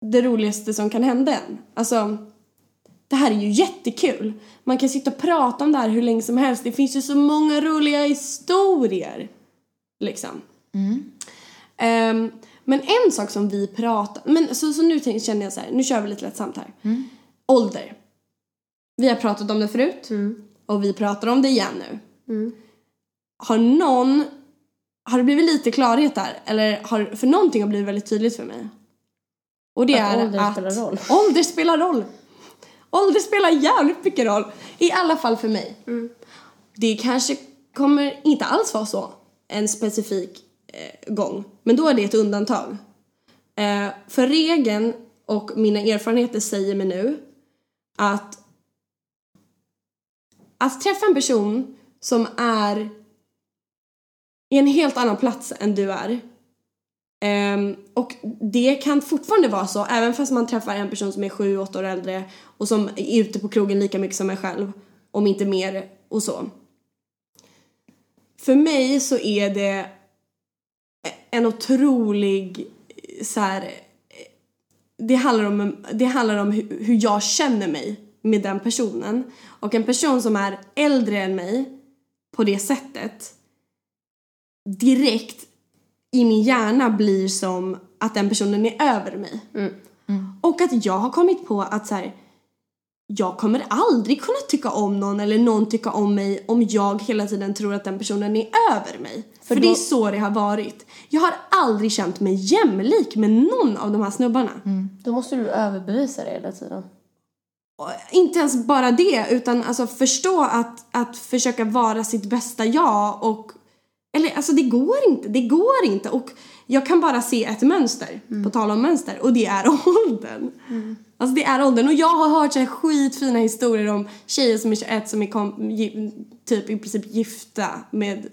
det roligaste som kan hända en. Alltså, det här är ju jättekul. Man kan sitta och prata om det här hur länge som helst. Det finns ju så många roliga historier. Liksom. Ehm, men en sak som vi pratar... Men så, så nu tänk- känner jag så här, nu kör vi lite lättsamt här. Ålder. Vi har pratat om det förut. Och vi pratar om det igen nu. Har någon... Har det blivit lite klarhet där? Eller har, för någonting har blivit väldigt tydligt för mig. Och det Att är ålder att spelar roll. ålder spelar roll. Ålder spelar jävligt mycket roll. I alla fall för mig. Det kanske kommer inte alls vara så en specifik eh, gång. Men då är det ett undantag. Eh, för regeln och mina erfarenheter säger mig nu att att träffa en person som är i en helt annan plats än du är Um, och det kan fortfarande vara så, även fast man träffar en person som är sju, åtta år äldre och som är ute på krogen lika mycket som en själv, om inte mer och så. För mig så är det en otrolig så här, det handlar om, det handlar om hur, hur jag känner mig med den personen. Och en person som är äldre än mig på det sättet direkt i min hjärna blir som att den personen är över mig. Och att jag har kommit på att så här, jag kommer aldrig kunna tycka om någon eller någon tycka om mig om jag hela tiden tror att den personen är över mig. För, För det är så det har varit. Jag har aldrig känt mig jämlik med någon av de här snubbarna. Då måste du överbevisa det hela tiden. Och inte ens bara det, utan alltså förstå att, att försöka vara sitt bästa jag och... Eller alltså det går inte, det går inte. Och jag kan bara se ett mönster, på tal om mönster, och det är *laughs* åldern. Alltså det är åldern. Och jag har hört så här skitfina historier om tjejer som är 21 som är kom, typ i princip gifta med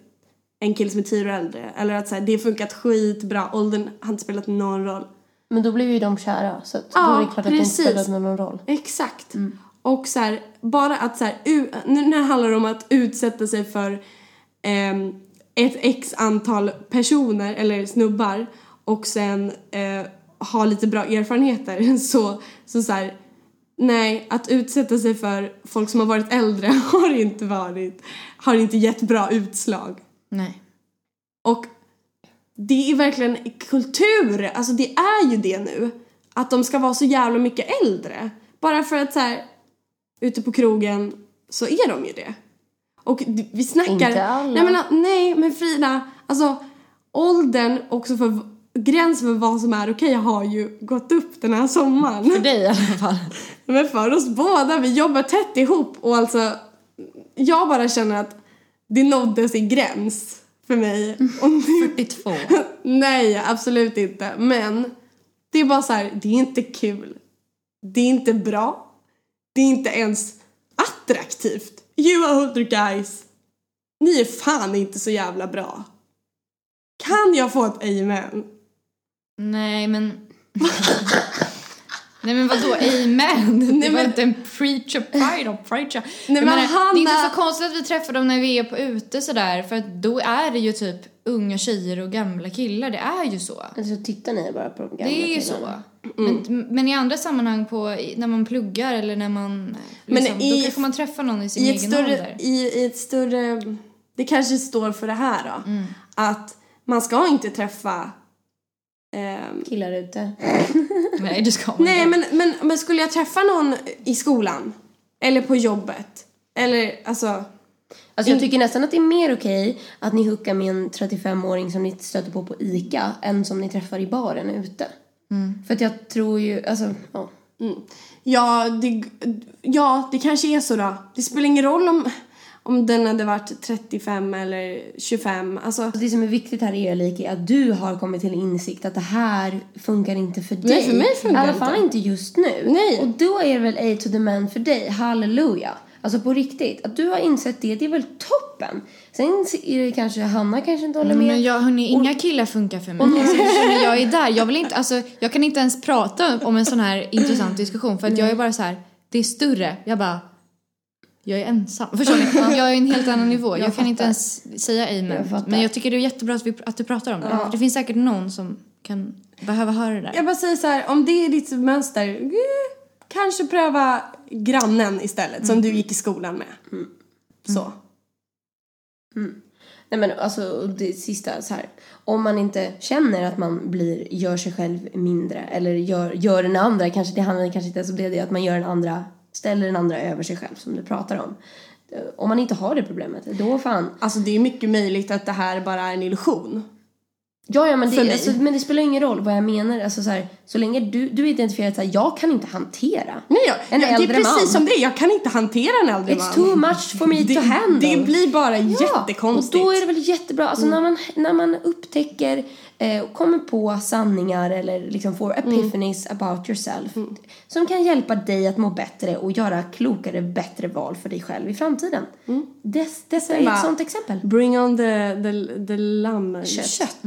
en kille som är 10 år äldre. Eller att så här, det har funkat skitbra, åldern har inte spelat någon roll. Men då blev ju de kära så att då Ja, är det klart att det inte spelade någon roll. Exakt. Och så här, bara att så här, nu när det handlar om att utsätta sig för ehm, ett x antal personer eller snubbar och sen eh, ha lite bra erfarenheter *laughs* så, så, så här, nej, att utsätta sig för folk som har varit äldre *laughs* har inte varit, har inte gett bra utslag. Nej. Och det är verkligen kultur, alltså det är ju det nu. Att de ska vara så jävla mycket äldre. Bara för att så här, ute på krogen så är de ju det. Och vi snackar... Inte alla. Nej men, nej men Frida, alltså åldern också för gränsen för vad som är okej har ju gått upp den här sommaren. För dig i alla fall. *laughs* Men för oss båda, vi jobbar tätt ihop och alltså jag bara känner att det nådde sin gräns för mig. Och nu, 42. *laughs* nej, absolut inte. Men det är bara så här, det är inte kul. Det är inte bra. Det är inte ens attraktivt. You older guys, ni är fan inte så jävla bra. Kan jag få ett amen? Nej men... *laughs* Nej men vadå, amen? Det Nej, var men- inte en preacher, pride preacher. Nej, Jag men menar, Det är inte Hanna- så konstigt att vi träffar dem när vi är på ute sådär för att då är det ju typ unga tjejer och gamla killar, det är ju så. Alltså tittar ni bara på de gamla Det är ju så. killarna? Men, men i andra sammanhang på, när man pluggar eller när man, liksom, i- då kanske man träffar någon i sin i egen större, ålder. i, I ett större... Det kanske står för det här då. Mm. Att man ska inte träffa... ehm, Killar ute. *laughs* Nej det ska man nej, men, men, men skulle jag träffa någon i skolan Eller på jobbet. Eller alltså... Alltså jag tycker nästan att det är mer okej att ni hookar med en 35-åring som ni stöter på på ICA än som ni träffar i baren ute. För att jag tror ju, alltså, ja. Ja, det, ja, det kanske är så då. Det spelar ingen roll om, om den hade varit 35 eller 25. Alltså, Det som är viktigt här är Liki, att du har kommit till insikt att det här funkar inte för dig. Nej, för mig funkar I alla det fall inte. inte just nu. Nej. Och då är det väl A to the man för dig, halleluja. Alltså på riktigt, att du har insett det, det är väl toppen. Sen är det kanske, Hanna kanske inte håller med. Men jag, hörni, inga killar funkar för mig. Alltså, förstår ni, jag är där. Jag, vill inte, alltså, jag kan inte ens prata om en sån här intressant diskussion för att jag är bara så här, det är större. Jag bara, jag är ensam. Förstår ni? *laughs* Jag är en helt annan nivå. Jag, kan inte ens säga Jag amen. fattar. Men jag tycker det är jättebra att, vi, att du pratar om det. För det finns säkert någon som kan behöva höra det där. jag bara säger så här, om det är ditt mönster, eh, kanske pröva grannen istället som du gick i skolan med. Så. Nej men alltså det sista så här. Om man inte känner att man blir, gör sig själv mindre eller gör, gör den andra, kanske det handlar kanske inte ens om det, det är att man gör den andra, ställer den andra över sig själv som du pratar om. Om man inte har det problemet, då fan. Alltså det är mycket möjligt att det här bara är en illusion. Ja, ja men, det, alltså, men det spelar ingen roll vad jag menar. Alltså, så, här, så länge du, du identifierar att jag kan inte hantera Nej, jag, en jag, det är äldre precis man. som det. Jag kan inte hantera en äldre It's man. too much for me det, to handle. Det blir bara Ja, jättekonstigt. och då är det väl jättebra, alltså när, man, när man upptäcker eh, och kommer på sanningar eller liksom får epiphanies about yourself som kan hjälpa dig att må bättre och göra klokare, bättre val för dig själv i framtiden. Des, detta är bara- ett sånt exempel. Bring on the, the, the lamb. Kött. Kött.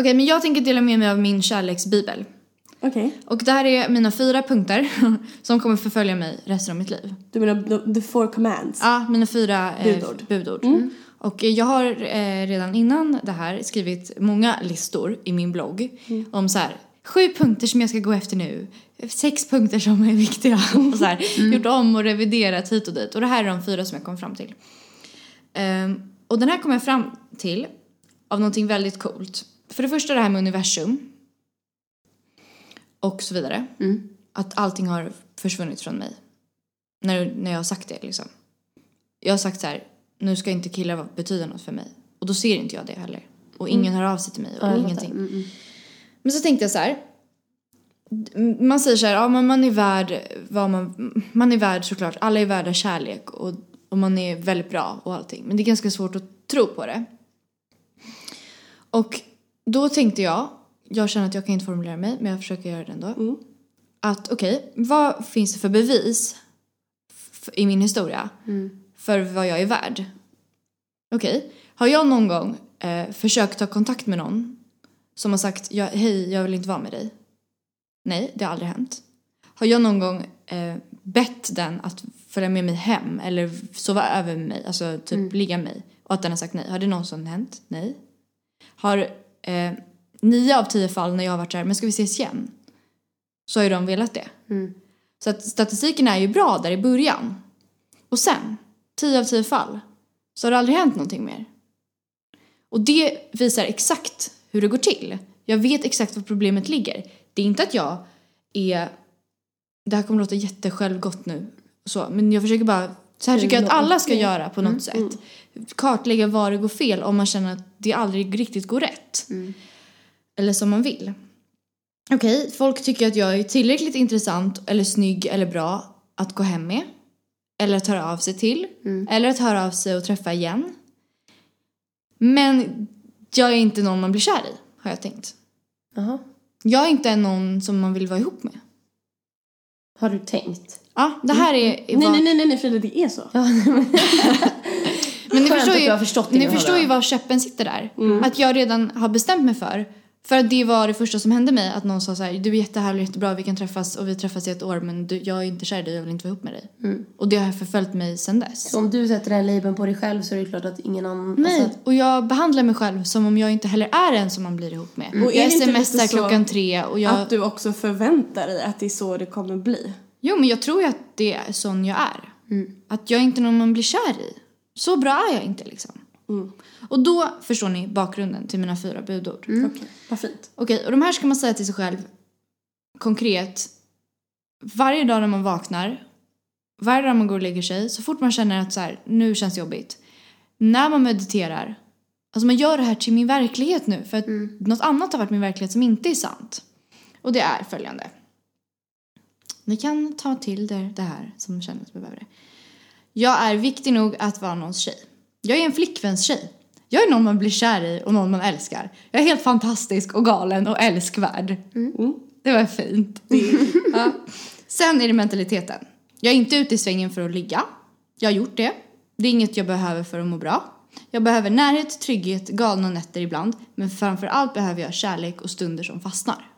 Okej, men jag tänker dela med mig av min kärleksbibel. Okej. Och det här är mina fyra punkter *laughs* som kommer förfölja mig resten av mitt liv. Du menar the, four commands? Ja, mina fyra eh, Budord. budord. Och eh, jag har eh, redan innan det här skrivit många listor i min blogg om så här sju punkter som jag ska gå efter nu, sex punkter som är *laughs* viktiga och så här, *laughs* gjort om och reviderat hit och dit. Och det här är de fyra som jag kom fram till. Ehm, och den här kom jag fram till av någonting väldigt coolt. För det första det här med universum och så vidare. Att allting har försvunnit från mig. När, när jag har sagt det liksom. Jag har sagt så här, nu ska inte killar betyda något för mig. Och då ser inte jag det heller. Och ingen hör av sig till mig och jag ingenting. Mm, mm. Men så tänkte jag så här. Man säger så här, ja men man är värd vad man, man är värd såklart, alla är värda kärlek och, och man är väldigt bra och allting. Men det är ganska svårt att tro på det. Och då tänkte jag, jag känner att jag kan inte formulera mig men jag försöker göra det ändå. Att okej, vad finns det för bevis i min historia för vad jag är värd? Okej, har jag någon gång eh, försökt ta kontakt med någon som har sagt ja, hej, jag vill inte vara med dig? Nej, det har aldrig hänt. Har jag någon gång eh, bett den att följa med mig hem eller sova över med mig, alltså typ ligga med mig och att den har sagt nej? Har det någonsin hänt? Nej. Har eh, nio av tio fall när jag har varit så här, men ska vi ses igen? Så har ju de velat det. Så att statistiken är ju bra där i början. Och sen, tio av tio fall, så har det aldrig hänt någonting mer. Och det visar exakt hur det går till. Jag vet exakt var problemet ligger. Det är inte att jag är... Det här kommer låta jättesjälvgott nu. Så, men jag försöker bara... Så här tycker jag att alla ska göra på något sätt. Kartlägga var det går fel om man känner att det aldrig riktigt går rätt. Eller som man vill. Okej, folk tycker att jag är tillräckligt intressant eller snygg eller bra att gå hem med. Eller att höra av sig till. Eller att höra av sig och träffa igen. Men jag är inte någon man blir kär i, har jag tänkt. Jaha. Jag är inte någon som man vill vara ihop med. Har du tänkt? Ja, det här är... är Nej, vad- nej, nej, nej, nej Frida, det är så. *laughs* Men ni Skönt förstår, ju, ni förstår ju var käppen sitter där. Att jag redan har bestämt mig för. För att det var det första som hände mig. Att någon sa så här, du är jättehärlig och jättebra, vi kan träffas och vi träffas i ett år men du, jag är inte kär i dig, jag vill inte vara ihop med dig. Och det har förföljt mig sedan dess. Så om du sätter den labeln på dig själv så är det klart att ingen annan... Nej, Alltså, och jag behandlar mig själv som om jag inte heller är en som man blir ihop med. Och är jag smsar klockan tre och jag... Att du också förväntar dig att det är så det kommer bli. Jo, men jag tror ju att det är sån jag är. Att jag är inte någon man blir kär i. Så bra är jag inte liksom. Och då förstår ni bakgrunden till mina fyra budord. Okej, vad fint. Okej, och de här ska man säga till sig själv konkret varje dag när man vaknar, varje dag man går och lägger sig, så fort man känner att så här, nu känns det jobbigt. När man mediterar, alltså man gör det här till min verklighet nu för att något annat har varit min verklighet som inte är sant. Och det är följande. Ni kan ta till er det här som känner att ni behöver det. Jag är viktig nog att vara någons tjej. Jag är en flickväns tjej. Jag är någon man blir kär i och någon man älskar. Jag är helt fantastisk och galen och älskvärd. Det var fint. *laughs* ja. Sen är det mentaliteten. Jag är inte ute i svängen för att ligga. Jag har gjort det. Det är inget jag behöver för att må bra. Jag behöver närhet, trygghet, galna nätter ibland. Men framför allt behöver jag kärlek och stunder som fastnar.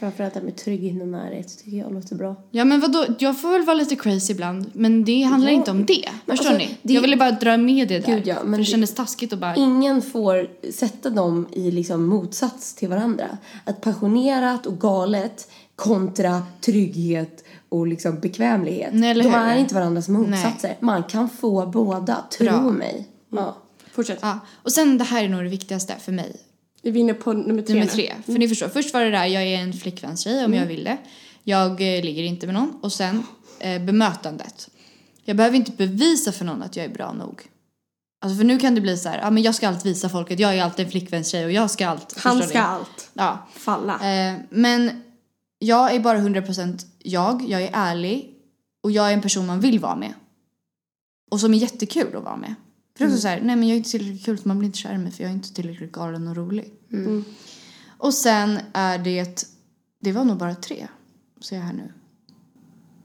Framförallt det här med trygghet och närhet tycker jag låter bra. Ja men vadå, jag får väl vara lite crazy ibland. Men det handlar Ja. inte om det. Förstår alltså, ni? det- Jag ville bara dra med det där. Gud, ja, men för det det- kändes taskigt att bara... Ingen får sätta dem i liksom motsats till varandra. Att passionerat och galet kontra trygghet och liksom bekvämlighet. Nej, eller De är inte varandras motsatser. Man kan få båda, tro Bra. mig. Ja. Fortsätt. Ja. Och sen det här är nog det viktigaste för mig. Är vi inne på nummer tre Nummer nu? tre. För ni förstår, först var det där, jag är en flickvänstjej om jag vill det. Jag eh, ligger inte med någon. Och sen eh, bemötandet. Jag behöver inte bevisa för någon att jag är bra nog. Alltså för nu kan det bli så här, ja men jag ska alltid visa folk att jag är alltid en flickvänstjej och jag ska allt. Han ska ni? allt Ja. falla. Eh, men jag är bara 100% jag, jag är ärlig och jag är en person man vill vara med. Och som är jättekul att vara med. För också så här, nej men jag är inte tillräckligt kul man blir inte kär i mig för jag är inte tillräckligt galen och rolig. Och sen är det, det var nog bara tre, ser jag här nu.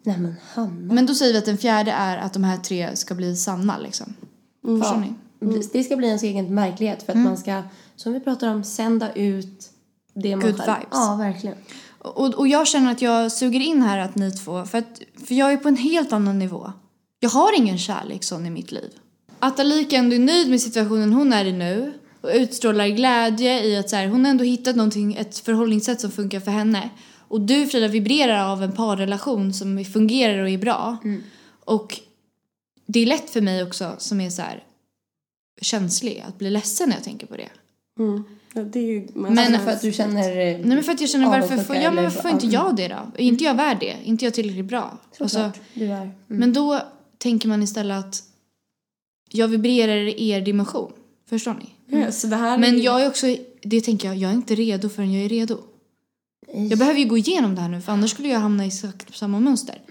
Nej men Hanna. Men då säger vi att den fjärde är att de här tre ska bli sanna liksom. Förstår ni? Det ska bli ens egen verklighet för att man ska, som vi pratar om, sända ut det man Good själv... vibes. Ja, verkligen. Och, och jag känner att jag suger in här att ni två, för, att, för jag är på en helt annan nivå. Jag har ingen kärlek sån i mitt liv. Att Alika ändå är nöjd med situationen hon är i nu och utstrålar glädje i att så här, hon har ändå hittat någonting, ett förhållningssätt som funkar för henne. Och du Frida vibrerar av en parrelation som fungerar och är bra. Och det är lätt för mig också som är så här känslig att bli ledsen när jag tänker på det. Mm. Ja, det är ju... Men, För att du känner... eh, Nej men för att jag känner varför får, ja, men varför får inte jag det då? Är inte jag värd det? Är inte jag tillräckligt bra? Alltså, Såklart, du är. Mm. men då tänker man istället att jag vibrerar i er dimension. Förstår ni? ja, så det här Men är... jag är också, det tänker jag, jag är inte redo förrän jag är redo. Jag behöver ju gå igenom det här nu för annars skulle jag hamna i exakt samma mönster.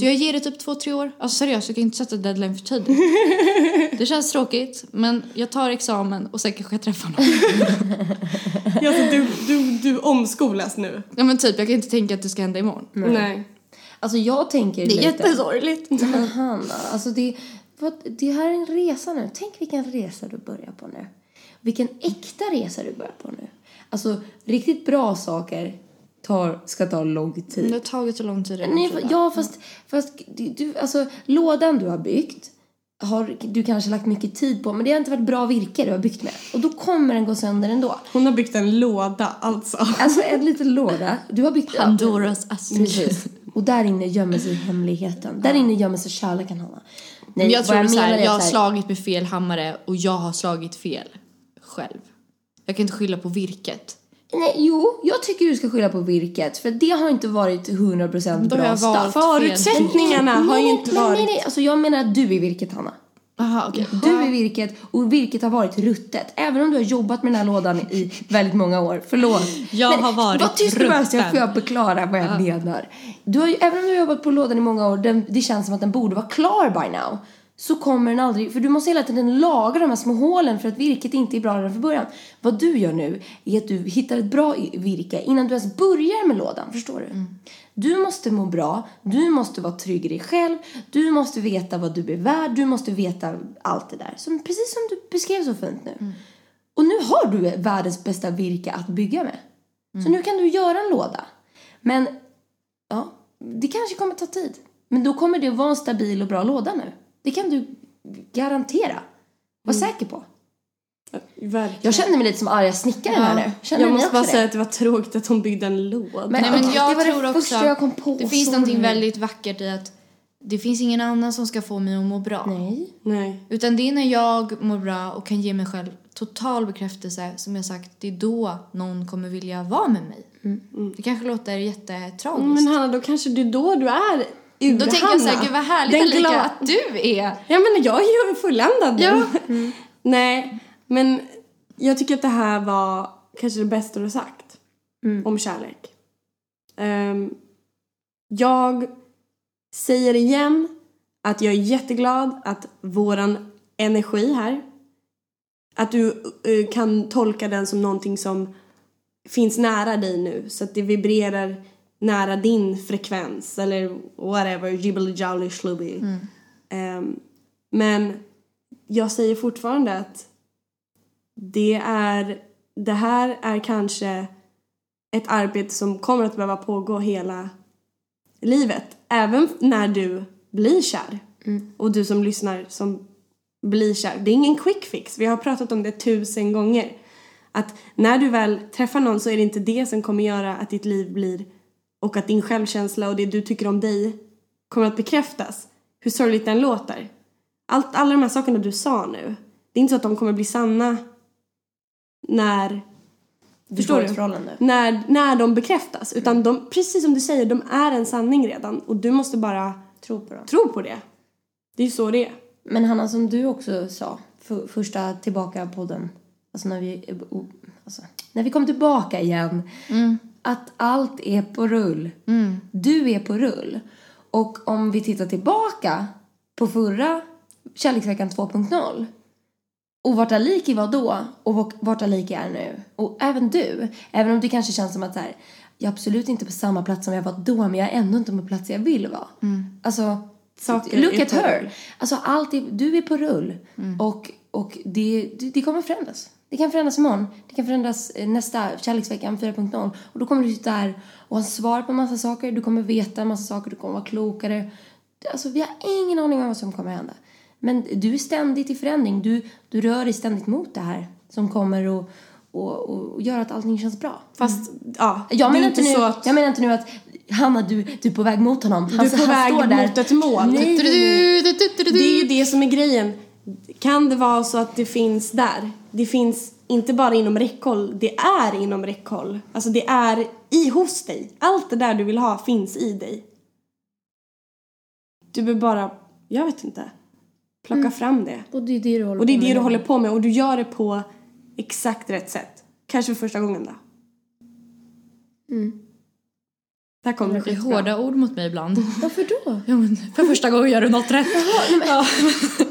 Så jag ger det typ två, tre år. Alltså seriöst, jag kan inte sätta deadline för tidigt. *laughs* det känns tråkigt men jag tar examen och sen kanske jag träffar någon. *laughs* Ja, så du, du, du omskolas nu. ja men typ, jag kan inte tänka att det ska hända imorgon. Nej. Alltså jag tänker Det är lite... jättesorgligt. Men Hanna, alltså det, det här är en resa nu. Tänk vilken resa du börjar på nu. Vilken äkta resa du börjar på nu. Alltså riktigt bra saker tar, ska ta lång Det tid. har tagit så lång tid redan, Nej, ja, fast, fast du, du, alltså, lådan du har byggt har du kanske lagt mycket tid på, men det har inte varit bra virke du har byggt med. Och då kommer den gå sönder ändå. Hon har byggt en låda alltså. Alltså en liten låda. Du har byggt... Pandoras ask. Precis. Och där inne gömmer sig hemligheten. Där inne gömmer sig kärleken, Hanna. Nej, Men jag tror så menar här, är jag har så här- slagit med fel hammare och jag har slagit fel själv. Jag kan inte skylla på virket. Nej, jo, jag tycker du ska skylla på virket. För det har inte varit 100% Då har bra jag valt- Förutsättningarna har ju Nej, inte nej, varit... Nej, nej, alltså jag menar att du är virket, Hanna. Aha, okej. Du är virket och virket har varit ruttet. Även om du har jobbat med den här lådan i väldigt många år. Förlåt. Jag har varit Var tyst bara så jag får jag förklara vad jag menar. Du har även om du har jobbat på lådan i många år, den, det känns som att den borde vara klar by now. Så kommer den aldrig, för du måste hela tiden laga de här små hålen för att virket inte är bra redan från början. Vad du gör nu är att du hittar ett bra virke innan du ens börjar med lådan, förstår du? Du måste må bra, du måste vara trygg i dig själv, du måste veta vad du är värd, du måste veta allt det där. Som, precis som du beskrev så fint nu. Och nu har du världens bästa virke att bygga med. Så nu kan du göra en låda. Men, ja, det kanske kommer ta tid. Men då kommer det vara en stabil och bra låda nu. Det kan du garantera. Var säker på. Verkligen. Jag känner mig lite som arga snickaren här nu. Känner jag måste också bara det? säga att det var tråkigt att hon byggde en låda. Men- Nej men Det jag var det tror också, första jag kom på, det finns sorry. någonting väldigt vackert i att det finns ingen annan som ska få mig att må bra. Nej. Nej. Utan det är när jag mår bra och kan ge mig själv total bekräftelse, som jag sagt, det är då någon kommer vilja vara med mig. Det kanske låter jättetragiskt. Men Hanna, då kanske det är då du är ur då tänker jag såhär, gud vad härligt Den Alika glad- att du är. Ja men jag är ju fulländad nu. Ja. *laughs* Nej, men jag tycker att det här var kanske det bästa du har sagt om kärlek. Ehm, jag säger igen att jag är jätteglad att våran energi här, att du eh, kan tolka den som någonting som finns nära dig nu så att det vibrerar nära din frekvens eller whatever, jibbly jolly slubby. Ehm, men jag säger fortfarande att det är, det här är kanske ett arbete som kommer att behöva pågå hela livet. Även när du blir kär. Och du som lyssnar som blir kär. Det är ingen quick fix. Vi har pratat om det tusen gånger. Att när du väl träffar någon så är det inte det som kommer göra att ditt liv blir och att din självkänsla och det du tycker om dig kommer att bekräftas. Hur sorgligt den låter. Allt, alla de här sakerna du sa nu. Det är inte så att de kommer bli sanna när Du Förstår du? förhållande. när, när de bekräftas. Utan de, precis som du säger, de är en sanning redan. Och du måste bara Tro på dem. tro på det. Det är ju så det är. Men Hanna, som du också sa, för, första tillbaka podden, alltså när vi, alltså, när vi kom tillbaka igen, att allt är på rull. Du är på rull. Och om vi tittar tillbaka på förra Kärleksveckan 2.0 och vart Aliki var då och vart- Aliki är nu. Och även du. Även om det kanske känns som att så här, jag är absolut inte på samma plats som jag var då men jag är ändå inte på plats jag vill vara. Alltså, Saker look at her. rull. Alltså allt är, du är på rull. Och, och det, det, det kommer förändras. Det kan förändras imorgon. Det kan förändras eh, nästa Kärleksveckan 4.0. Och då kommer du sitta där och ha svar på en massa saker. Du kommer veta en massa saker. Du kommer vara klokare. Alltså vi har ingen aning om vad som kommer hända. Men du är ständigt i förändring. Du, du rör dig ständigt mot det här som kommer och, och, och gör att allting känns bra. Fast, ja. Jag menar, inte nu, att jag menar inte nu att Hanna, du, du är på väg mot honom. du är på väg mot ett mål. Nej. Det är ju det som är grejen. Kan det vara så att det finns där? Det finns inte bara inom räckhåll, det är inom räckhåll. Alltså det är i hos dig. Allt det där du vill ha finns i dig. Du behöver bara, jag vet inte, plocka fram det. Och det är det du håller Och det är på med det du håller på med och du gör det på exakt rätt sätt. Kanske för första gången då. Där kom det är hårda ord mot mig ibland. Varför då? Ja, men för första gången gör du något rätt.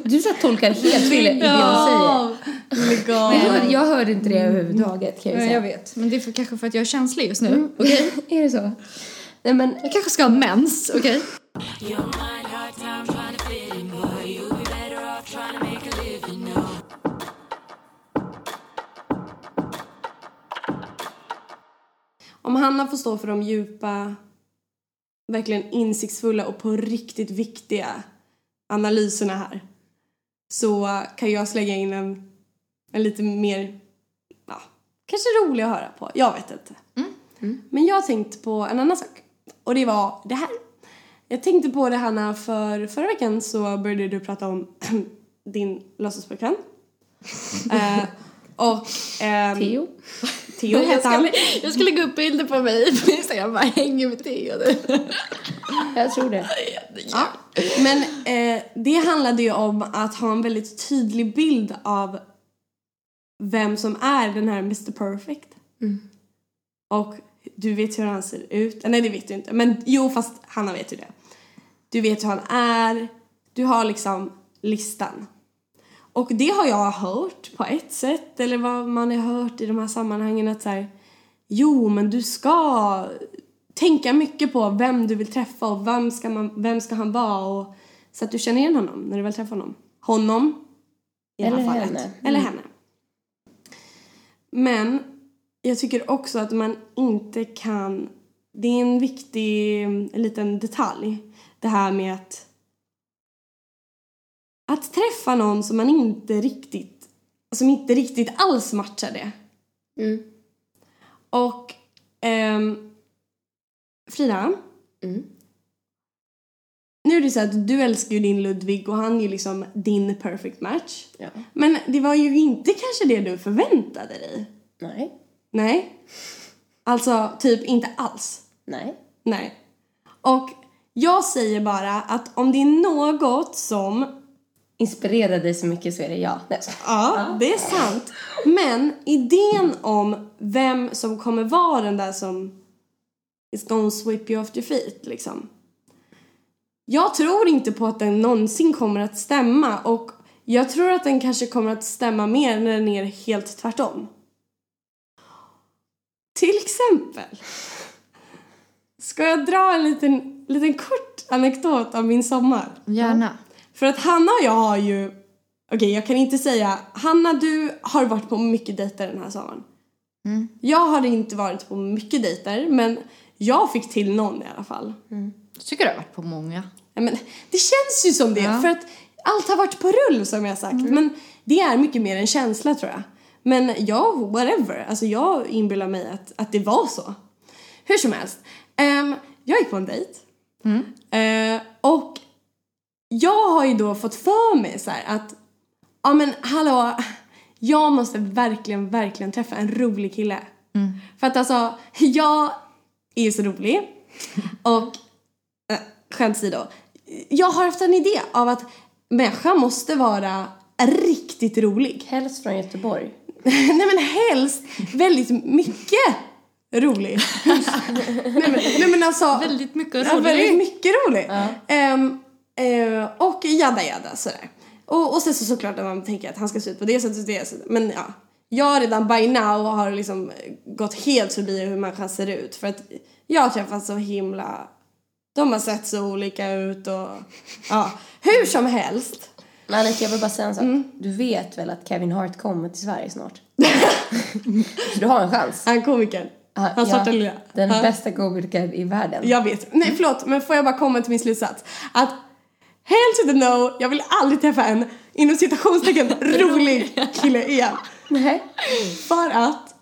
Du så här tolkar helt fel i det hon säger. Legal. Jag hör, jag hör inte det överhuvudtaget kan jag Ja, säga. jag vet. Men det är för, kanske för att jag är känslig just nu. Okej? är det så? Nej men, Jag kanske ska ha mens, okej? Om Hanna får stå för de djupa, verkligen insiktsfulla och på riktigt viktiga analyserna här så kan jag slänga in en, en lite mer, ja, kanske rolig att höra på. Jag vet inte. Men jag har tänkt på en annan sak och det var det här. Jag tänkte på det Hanna för förra veckan så började du prata om *clears throat* din låtsaspojkvän. *laughs* eh, och ehm, Theo? *laughs* Theo Jag heter han. skulle, jag skulle lägga upp bilder på mig *laughs* på Instagram. Bara hänger med Theo nu. *laughs* Jag tror det. Ja. Men eh, det handlade ju om att ha en väldigt tydlig bild av vem som är den här Mr Perfect. Och du vet hur han ser ut. Nej, det vet du inte. Men jo, fast Hanna vet ju det. Du vet hur han är. Du har liksom listan. Och det har jag hört på ett sätt, eller vad man har hört i de här sammanhangen att så här, jo men du ska tänka mycket på vem du vill träffa och vem ska, man, vem ska han vara och, så att du känner igen honom när du väl träffar honom. Honom, i det Eller här fallet. henne. Eller henne. Men jag tycker också att man inte kan, det är en viktig en liten detalj, det här med att att träffa någon som man inte riktigt, som inte riktigt alls matchar det. Mm. Och ehm, Frida, Mm. nu är det så att du älskar ju din Ludvig och han är ju liksom din perfect match. Ja. Men det var ju inte kanske det du förväntade dig. Nej. Nej. Alltså, typ inte alls. Nej. Nej. Och jag säger bara att om det är något som Inspirerade dig så mycket så är det jag. Nej. Ja, det är sant. Men idén om vem som kommer vara den där som is gonna sweep you off your feet, liksom. Jag tror inte på att den någonsin kommer att stämma och jag tror att den kanske kommer att stämma mer när den är helt tvärtom. Till exempel ska jag dra en liten, liten kort anekdot av min sommar. Gärna. För att Hanna och jag har ju... Okej, jag kan inte säga... Hanna, du har varit på mycket dejter den här sommaren. Jag har inte varit på mycket dejter, men jag fick till någon i alla fall. Jag tycker du har varit på många. Ja, men det känns ju som det, Ja. för att allt har varit på rull som jag sagt. Men det är mycket mer en känsla tror jag. Men ja, whatever. Alltså jag inbillar mig att, att det var så. Hur som helst. Ehm, jag gick på en dejt. Eh, och jag har ju då fått för mig så här att ja men hallå, jag måste verkligen, verkligen träffa en rolig kille. För att alltså, jag är ju så rolig. *laughs* Och äh, skämt åsido. Jag har haft en idé av att människan måste vara riktigt rolig. Helst från Göteborg. *laughs* Nej men helst väldigt mycket rolig. *laughs* nej, men, nej men alltså. Väldigt mycket Ja, väldigt mycket rolig. Ehm, eh, och jada jada sådär. Och, och sen så såklart när man tänker att han ska se ut på det sättet och det sättet. Men ja. Jag redan by now har liksom gått helt förbi hur människan ser ut. För att jag har träffat så himla... De har sett så olika ut och... Ja, hur som helst. Men Annika, jag vill bara säga en sak. Du vet väl att Kevin Hart kommer till Sverige snart? *laughs* du har en chans. Han komikern. Ja, Han svarta ja. Den Ja. bästa komikern i världen. Jag vet. Nej förlåt, men får jag bara komma till min slutsats? Att hell to the no, jag vill aldrig träffa en inom citationstecken *laughs* rolig kille igen. *laughs* Nej. För att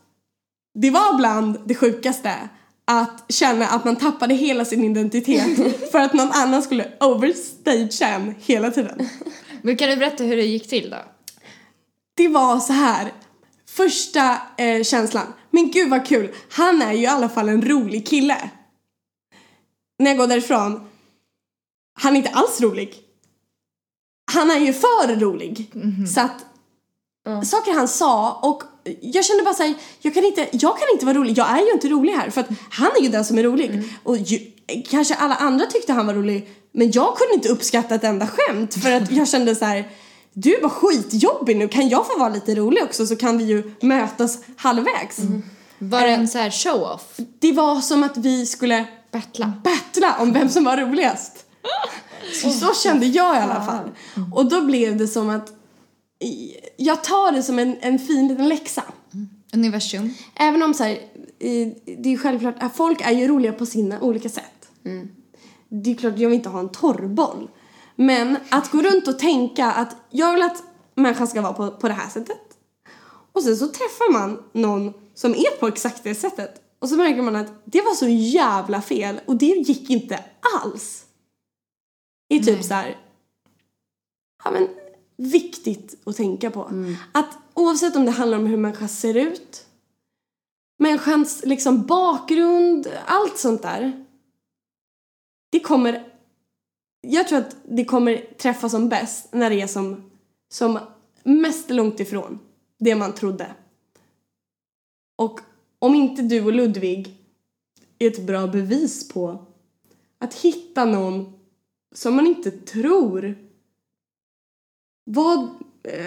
det var bland det sjukaste att känna att man tappade hela sin identitet *laughs* för att någon annan skulle overstage en hela tiden. Men kan du berätta hur det gick till då? Det var så här. Första eh, känslan. Men gud vad kul. Han är ju i alla fall en rolig kille. När jag går därifrån. Han är inte alls rolig. Han är ju för rolig. Så att saker han sa och jag kände bara såhär, jag kan inte, jag kan inte vara rolig, jag är ju inte rolig här för att han är ju den som är rolig. Och ju, kanske alla andra tyckte han var rolig men jag kunde inte uppskatta ett enda skämt för att jag kände så här. Du var skitjobbig nu, kan jag få vara lite rolig också så kan vi ju mötas halvvägs. Var det en så här show-off? Det var som att vi skulle Battla? battla om vem som var roligast. Så, så kände jag i alla fall. Och då blev det som att jag tar det som en, en fin liten läxa. Universum? Även om så här, det är självklart att folk är ju roliga på sina olika sätt. Det är klart jag vill inte ha en torrboll. Men att gå runt och tänka att jag vill att människan ska vara på, på det här sättet. Och sen så träffar man någon som är på exakt det sättet. Och så märker man att det var så jävla fel och det gick inte alls. Är typ Nej. så här. Ja men viktigt att tänka på. Att oavsett om det handlar om hur människan ser ut, människans liksom bakgrund, allt sånt där. Det kommer, jag tror att det kommer träffa som bäst när det är som, som mest långt ifrån det man trodde. Och om inte du och Ludvig är ett bra bevis på att hitta någon som man inte tror vad...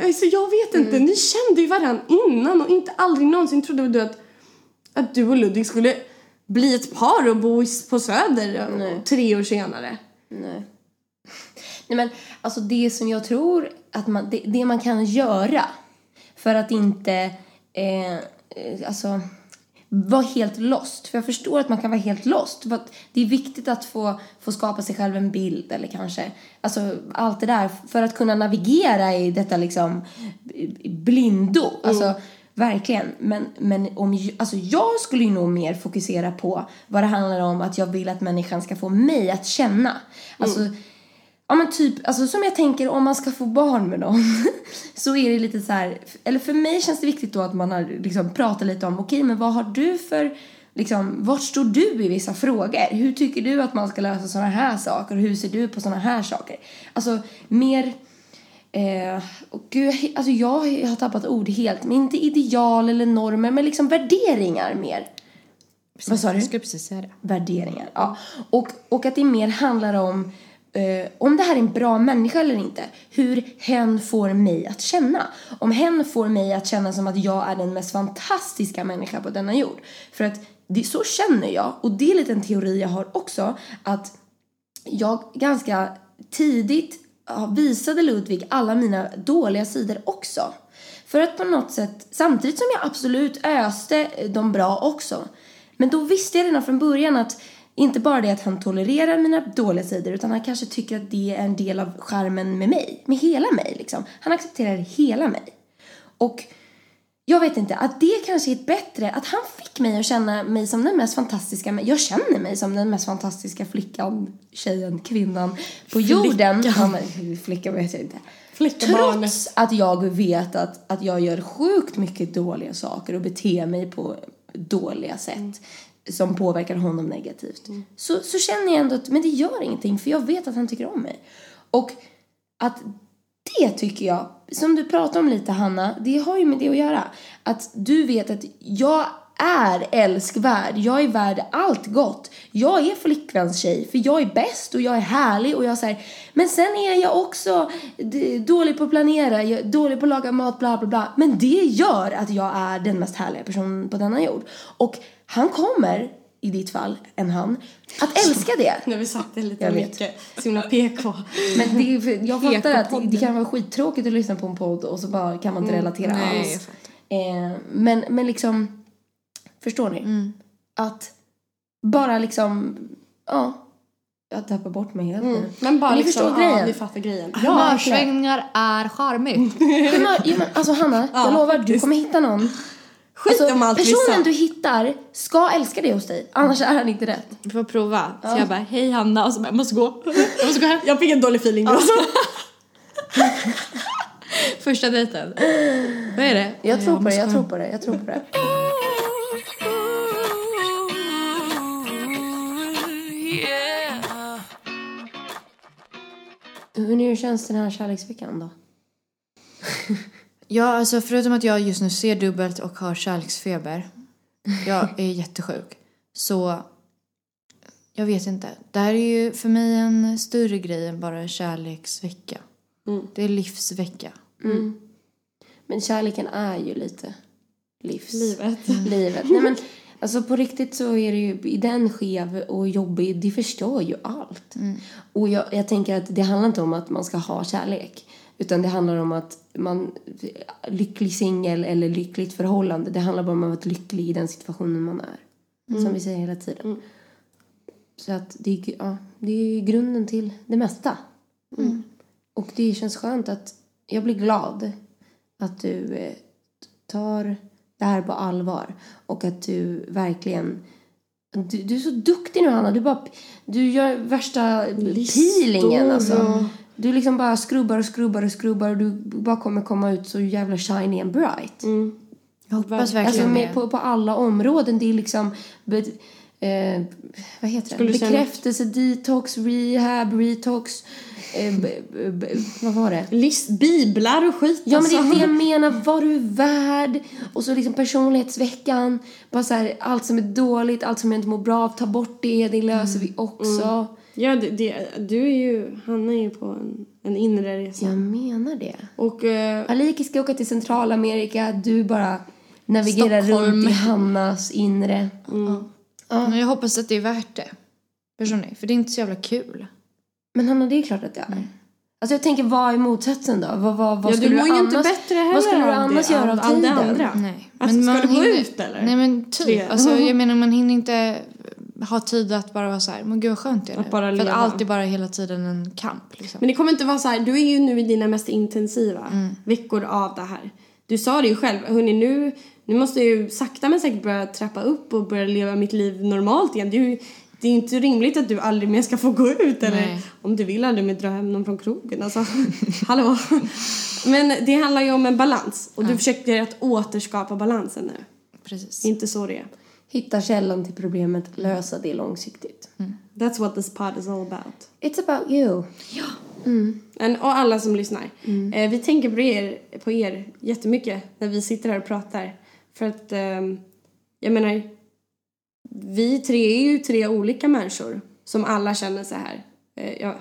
Alltså jag vet inte, ni kände ju varandra innan och inte aldrig någonsin trodde du att, att du och Ludvig skulle bli ett par och bo på Söder Nej. tre år senare. Nej. Nej men alltså det som jag tror att man, det, det man kan göra för att inte eh, eh, alltså vara helt lost. För jag förstår att man kan vara helt lost. För det är viktigt att få, få skapa sig själv en bild eller kanske alltså allt det där för att kunna navigera i detta liksom blindo. Alltså verkligen. Men, men om, alltså jag skulle ju nog mer fokusera på vad det handlar om att jag vill att människan ska få mig att känna. Alltså Ja men typ, alltså som jag tänker om man ska få barn med någon *laughs* så är det lite så här, eller för mig känns det viktigt då att man har liksom pratat lite om, okej men vad har du för, liksom, vart står du i vissa frågor? Hur tycker du att man ska lösa sådana här saker? Hur ser du på sådana här saker? Alltså mer, eh, och gud, alltså jag har tappat ord helt, men inte ideal eller normer, men liksom värderingar mer. Vad sa du? Jag skulle precis säga det. värderingar. Ja. Och, och att det mer handlar om eh, om det här är en bra människa eller inte. Hur hen får mig att känna. Om hen får mig att känna som att jag är den mest fantastiska människan på denna jord. För att det, så känner jag. Och det är lite en teori jag har också. Att jag ganska tidigt visade Ludvig alla mina dåliga sidor också. För att på något sätt, samtidigt som jag absolut öste de bra också. Men då visste jag redan från början att inte bara det att han tolererar mina dåliga sidor utan han kanske tycker att det är en del av charmen med mig, med hela mig liksom. Han accepterar hela mig. Och jag vet inte, att det kanske är bättre, att han fick mig att känna mig som den mest fantastiska, jag känner mig som den mest fantastiska flickan, tjejen, kvinnan på jorden. Ja, men, flicka vet jag inte. Flickabarnet. Trots att jag vet att, att jag gör sjukt mycket dåliga saker och beter mig på dåliga sätt som påverkar honom negativt. Så, så känner jag ändå att men det gör ingenting för jag vet att han tycker om mig. Och att det tycker jag, som du pratar om lite Hanna, det har ju med det att göra. Att du vet att jag är älskvärd, jag är värd allt gott. Jag är flickvänstjej för jag är bäst och jag är härlig och jag säger men sen är jag också dålig på att planera, dålig på att laga mat, bla bla bla. Men det gör att jag är den mest härliga personen på denna jord. Och han kommer, i ditt fall, en han, att *laughs* älska det. Nu har vi sagt det lite Jag mycket. Så himla PK. Men det, är jag fattar att det, kan vara skittråkigt att lyssna på en podd och så bara kan man inte relatera Nej, jag alls. Eh, men, men liksom, förstår ni? Att bara liksom, ja, jag tappar bort mig helt nu. Men bara Men ni liksom, förstår ja, grejen. ni fattar grejen. Humörsvängningar är charmigt. Ja, men, alltså Hanna, jag lovar, du kommer hitta någon. Skit Alltså, om allt vi personen sa. du hittar ska älska dig hos dig, annars är han inte rätt. Vi får prova. Så jag bara, hej Hanna, och så bara, jag måste gå. *laughs* Jag måste gå hem. Jag fick en dålig feeling då. *laughs* Första dejten. Vad är det? Jag tror på det, jag tror på det, jag tror på det. *laughs* Hur känns den här kärleksveckan då? Ja, alltså förutom att jag just nu ser dubbelt och har kärleksfeber. Jag är jättesjuk. Så jag vet inte. Det här är ju för mig en större grej än bara kärleksvecka. Det är livsvecka. Men kärleken är ju lite livs... Livet. *laughs* Livet. Nej men, alltså på riktigt så är det ju, i den skev och jobbig, det förstör ju allt. Och jag, jag tänker att det handlar inte om att man ska ha kärlek. Utan det handlar om att man, lycklig singel eller lyckligt förhållande, det handlar bara om att vara lycklig i den situationen man är. Som vi säger hela tiden. Så att det, är- ja, det är grunden till det mesta. Och det känns skönt att jag blir glad att du eh, tar det här på allvar och att du verkligen du, du är så duktig nu Hanna, du bara du gör värsta peelingen alltså. och- Du liksom bara skrubbar och skrubbar och skrubbar och du bara kommer komma ut så jävla shiny and bright. Jag hoppas Alltså verkligen med, det. på, på alla områden. Det är liksom be, eh, vad heter det? Skulle Bekräftelse, detox, rehab, retox. Eh, b, b, b, vad var det? List, biblar och skit Ja men det är alltså. det jag *laughs* menar, vad du är värd. Och så liksom personlighetsveckan. Bara så här, allt som är dåligt, allt som jag inte mår bra av, ta bort det, det löser vi också. Ja, det, det, du är ju, Hanna är ju på en, en inre resa. Jag menar det. Och eh, Aliki ska åka till Centralamerika, du bara navigerar Stockholm. runt i Hannas inre. Men jag hoppas att det är värt det. Ni? För det är inte så jävla kul. Men Hanna, det är klart att det är. Alltså jag tänker, vad är motsatsen då? Vad, vad, vad ja, skulle du mår ju inte annars, bättre heller Vad skulle du annars det, göra av, all det tiden? andra. Nej. Alltså, ska man du gå hinner- ut, eller? Nej men typ. Alltså, *laughs* jag menar man hinner inte ha tid att bara vara så här, men gud vad skönt det är Att bara För att allt är bara hela tiden en kamp liksom. Men det kommer inte vara så här, du är ju nu i dina mest intensiva Mm. veckor av det här. Du sa det ju själv, hörni nu, nu måste jag ju sakta men säkert börja trappa upp och börja leva mitt liv normalt igen. Det är ju det är inte rimligt att du aldrig mer ska få gå ut eller Nej. om du vill aldrig mer dra hem någon från krogen. Alltså, *laughs* hallå. Men det handlar ju om en balans och du försöker att återskapa balansen nu. Precis. Det är inte så det är. Hitta källan till problemet, lösa det långsiktigt. That's what this pod is all about. It's about you. Men, och alla som lyssnar. Eh, vi tänker på er, på er jättemycket när vi sitter här och pratar. För att, ehm, jag menar, vi tre är ju tre olika människor som alla känner så här. Eh, ja.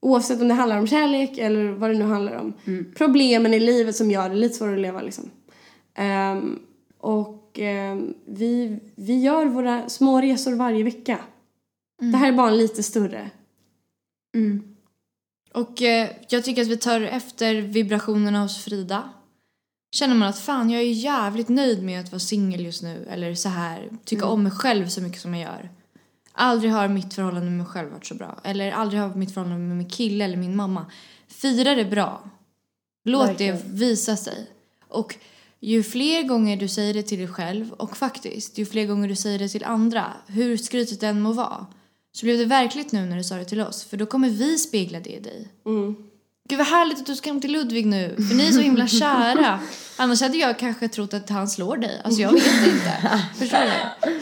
Oavsett om det handlar om kärlek eller vad det nu handlar om. Problemen i livet som gör det lite svårare att leva liksom. Ehm, och ehm, vi, vi gör våra små resor varje vecka. Det här är bara en lite större. Och eh, jag tycker att vi tar efter vibrationerna hos Frida. Känner man att fan, jag är jävligt nöjd med att vara singel just nu. Eller så här, tycka om mig själv så mycket som jag gör. Aldrig har mitt förhållande med mig själv varit så bra. Eller aldrig har mitt förhållande med min kille eller min mamma. Fira det bra. Låt Verkligen. det visa sig. Och ju fler gånger du säger det till dig själv och faktiskt ju fler gånger du säger det till andra, hur skrytigt det än må vara, så blev det verkligt nu när du sa det till oss. För då kommer vi spegla det i dig. Gud vad härligt att du ska hem till Ludvig nu, för ni är så himla kära. *laughs* Annars hade jag kanske trott att han slår dig. Alltså jag vet inte. Förstår du?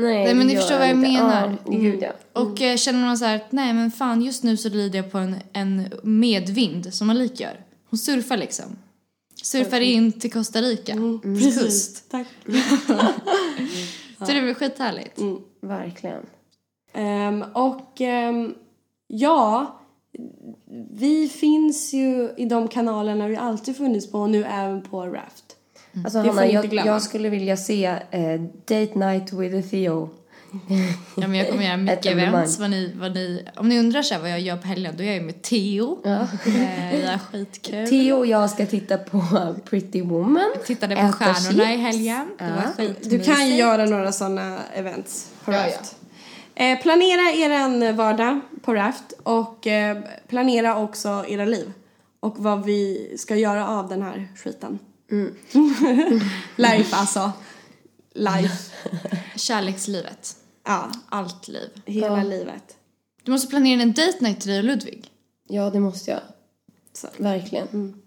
Nej, Nej, men ni förstår vad jag inte. menar. Ja, gud ja. Och eh, känner man så här att nej men fan just nu så lider jag på en, en medvind som Malik gör. Hon surfar liksom. Surfar in till Costa Rica. Kust. Tack. *laughs* Så det är väl skithärligt. Verkligen. Ehm, och ehm, ja, vi finns ju i de kanalerna vi alltid funnits på och nu även på Raft. Alltså Det får Hanna, jag, jag skulle vilja se eh, Date Night with Theo. Ja men jag kommer göra mycket events. Vad ni, vad ni, om ni undrar så här vad jag gör på helgen då är jag med Theo. Ja. Eh, det är skitkul. Theo och jag ska titta på Pretty Woman. Tittade på Äta stjärnorna i chips. helgen. Det var Ja. skitmysigt. Du kan ju göra några sådana events på Ja, Raft. Eh, planera er vardag på Raft och eh, planera också era liv. Och vad vi ska göra av den här skiten. *laughs* Life alltså. Life. *laughs* Kärlekslivet. Ja, Allt liv. hela Ja. livet. Du måste planera en date night till dig och Ludvig. Ja, det måste jag. Så. Verkligen. *laughs*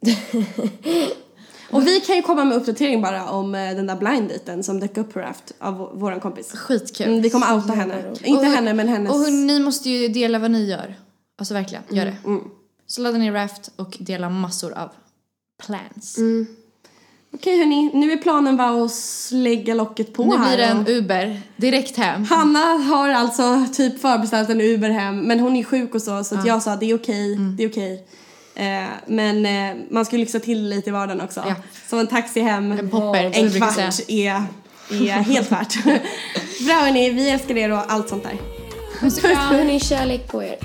Och vi kan ju komma med uppdatering bara om eh, den där blind som dök upp på Raft av vår- kompis. Skitkul. Mm, vi kommer outa henne. Inte Och- henne men hennes. Och ni måste ju dela vad ni gör. Alltså verkligen, gör det. Så ladda ner Raft och dela massor av plans. Okej hörni, nu är planen bara att lägga locket på Nu här. blir det en Uber direkt hem. Hanna har alltså typ förbeställt en Uber hem men hon är sjuk och så så att jag sa det är okej, Mm. det är okej. Eh, men eh, man ska lyxa till lite i vardagen också. Ja. Så en taxi hem, En popper, som en kvart är, är helt värt. *laughs* Bra hörni, vi älskar er och allt sånt där. Puss och kram. Hörni, kärlek på er.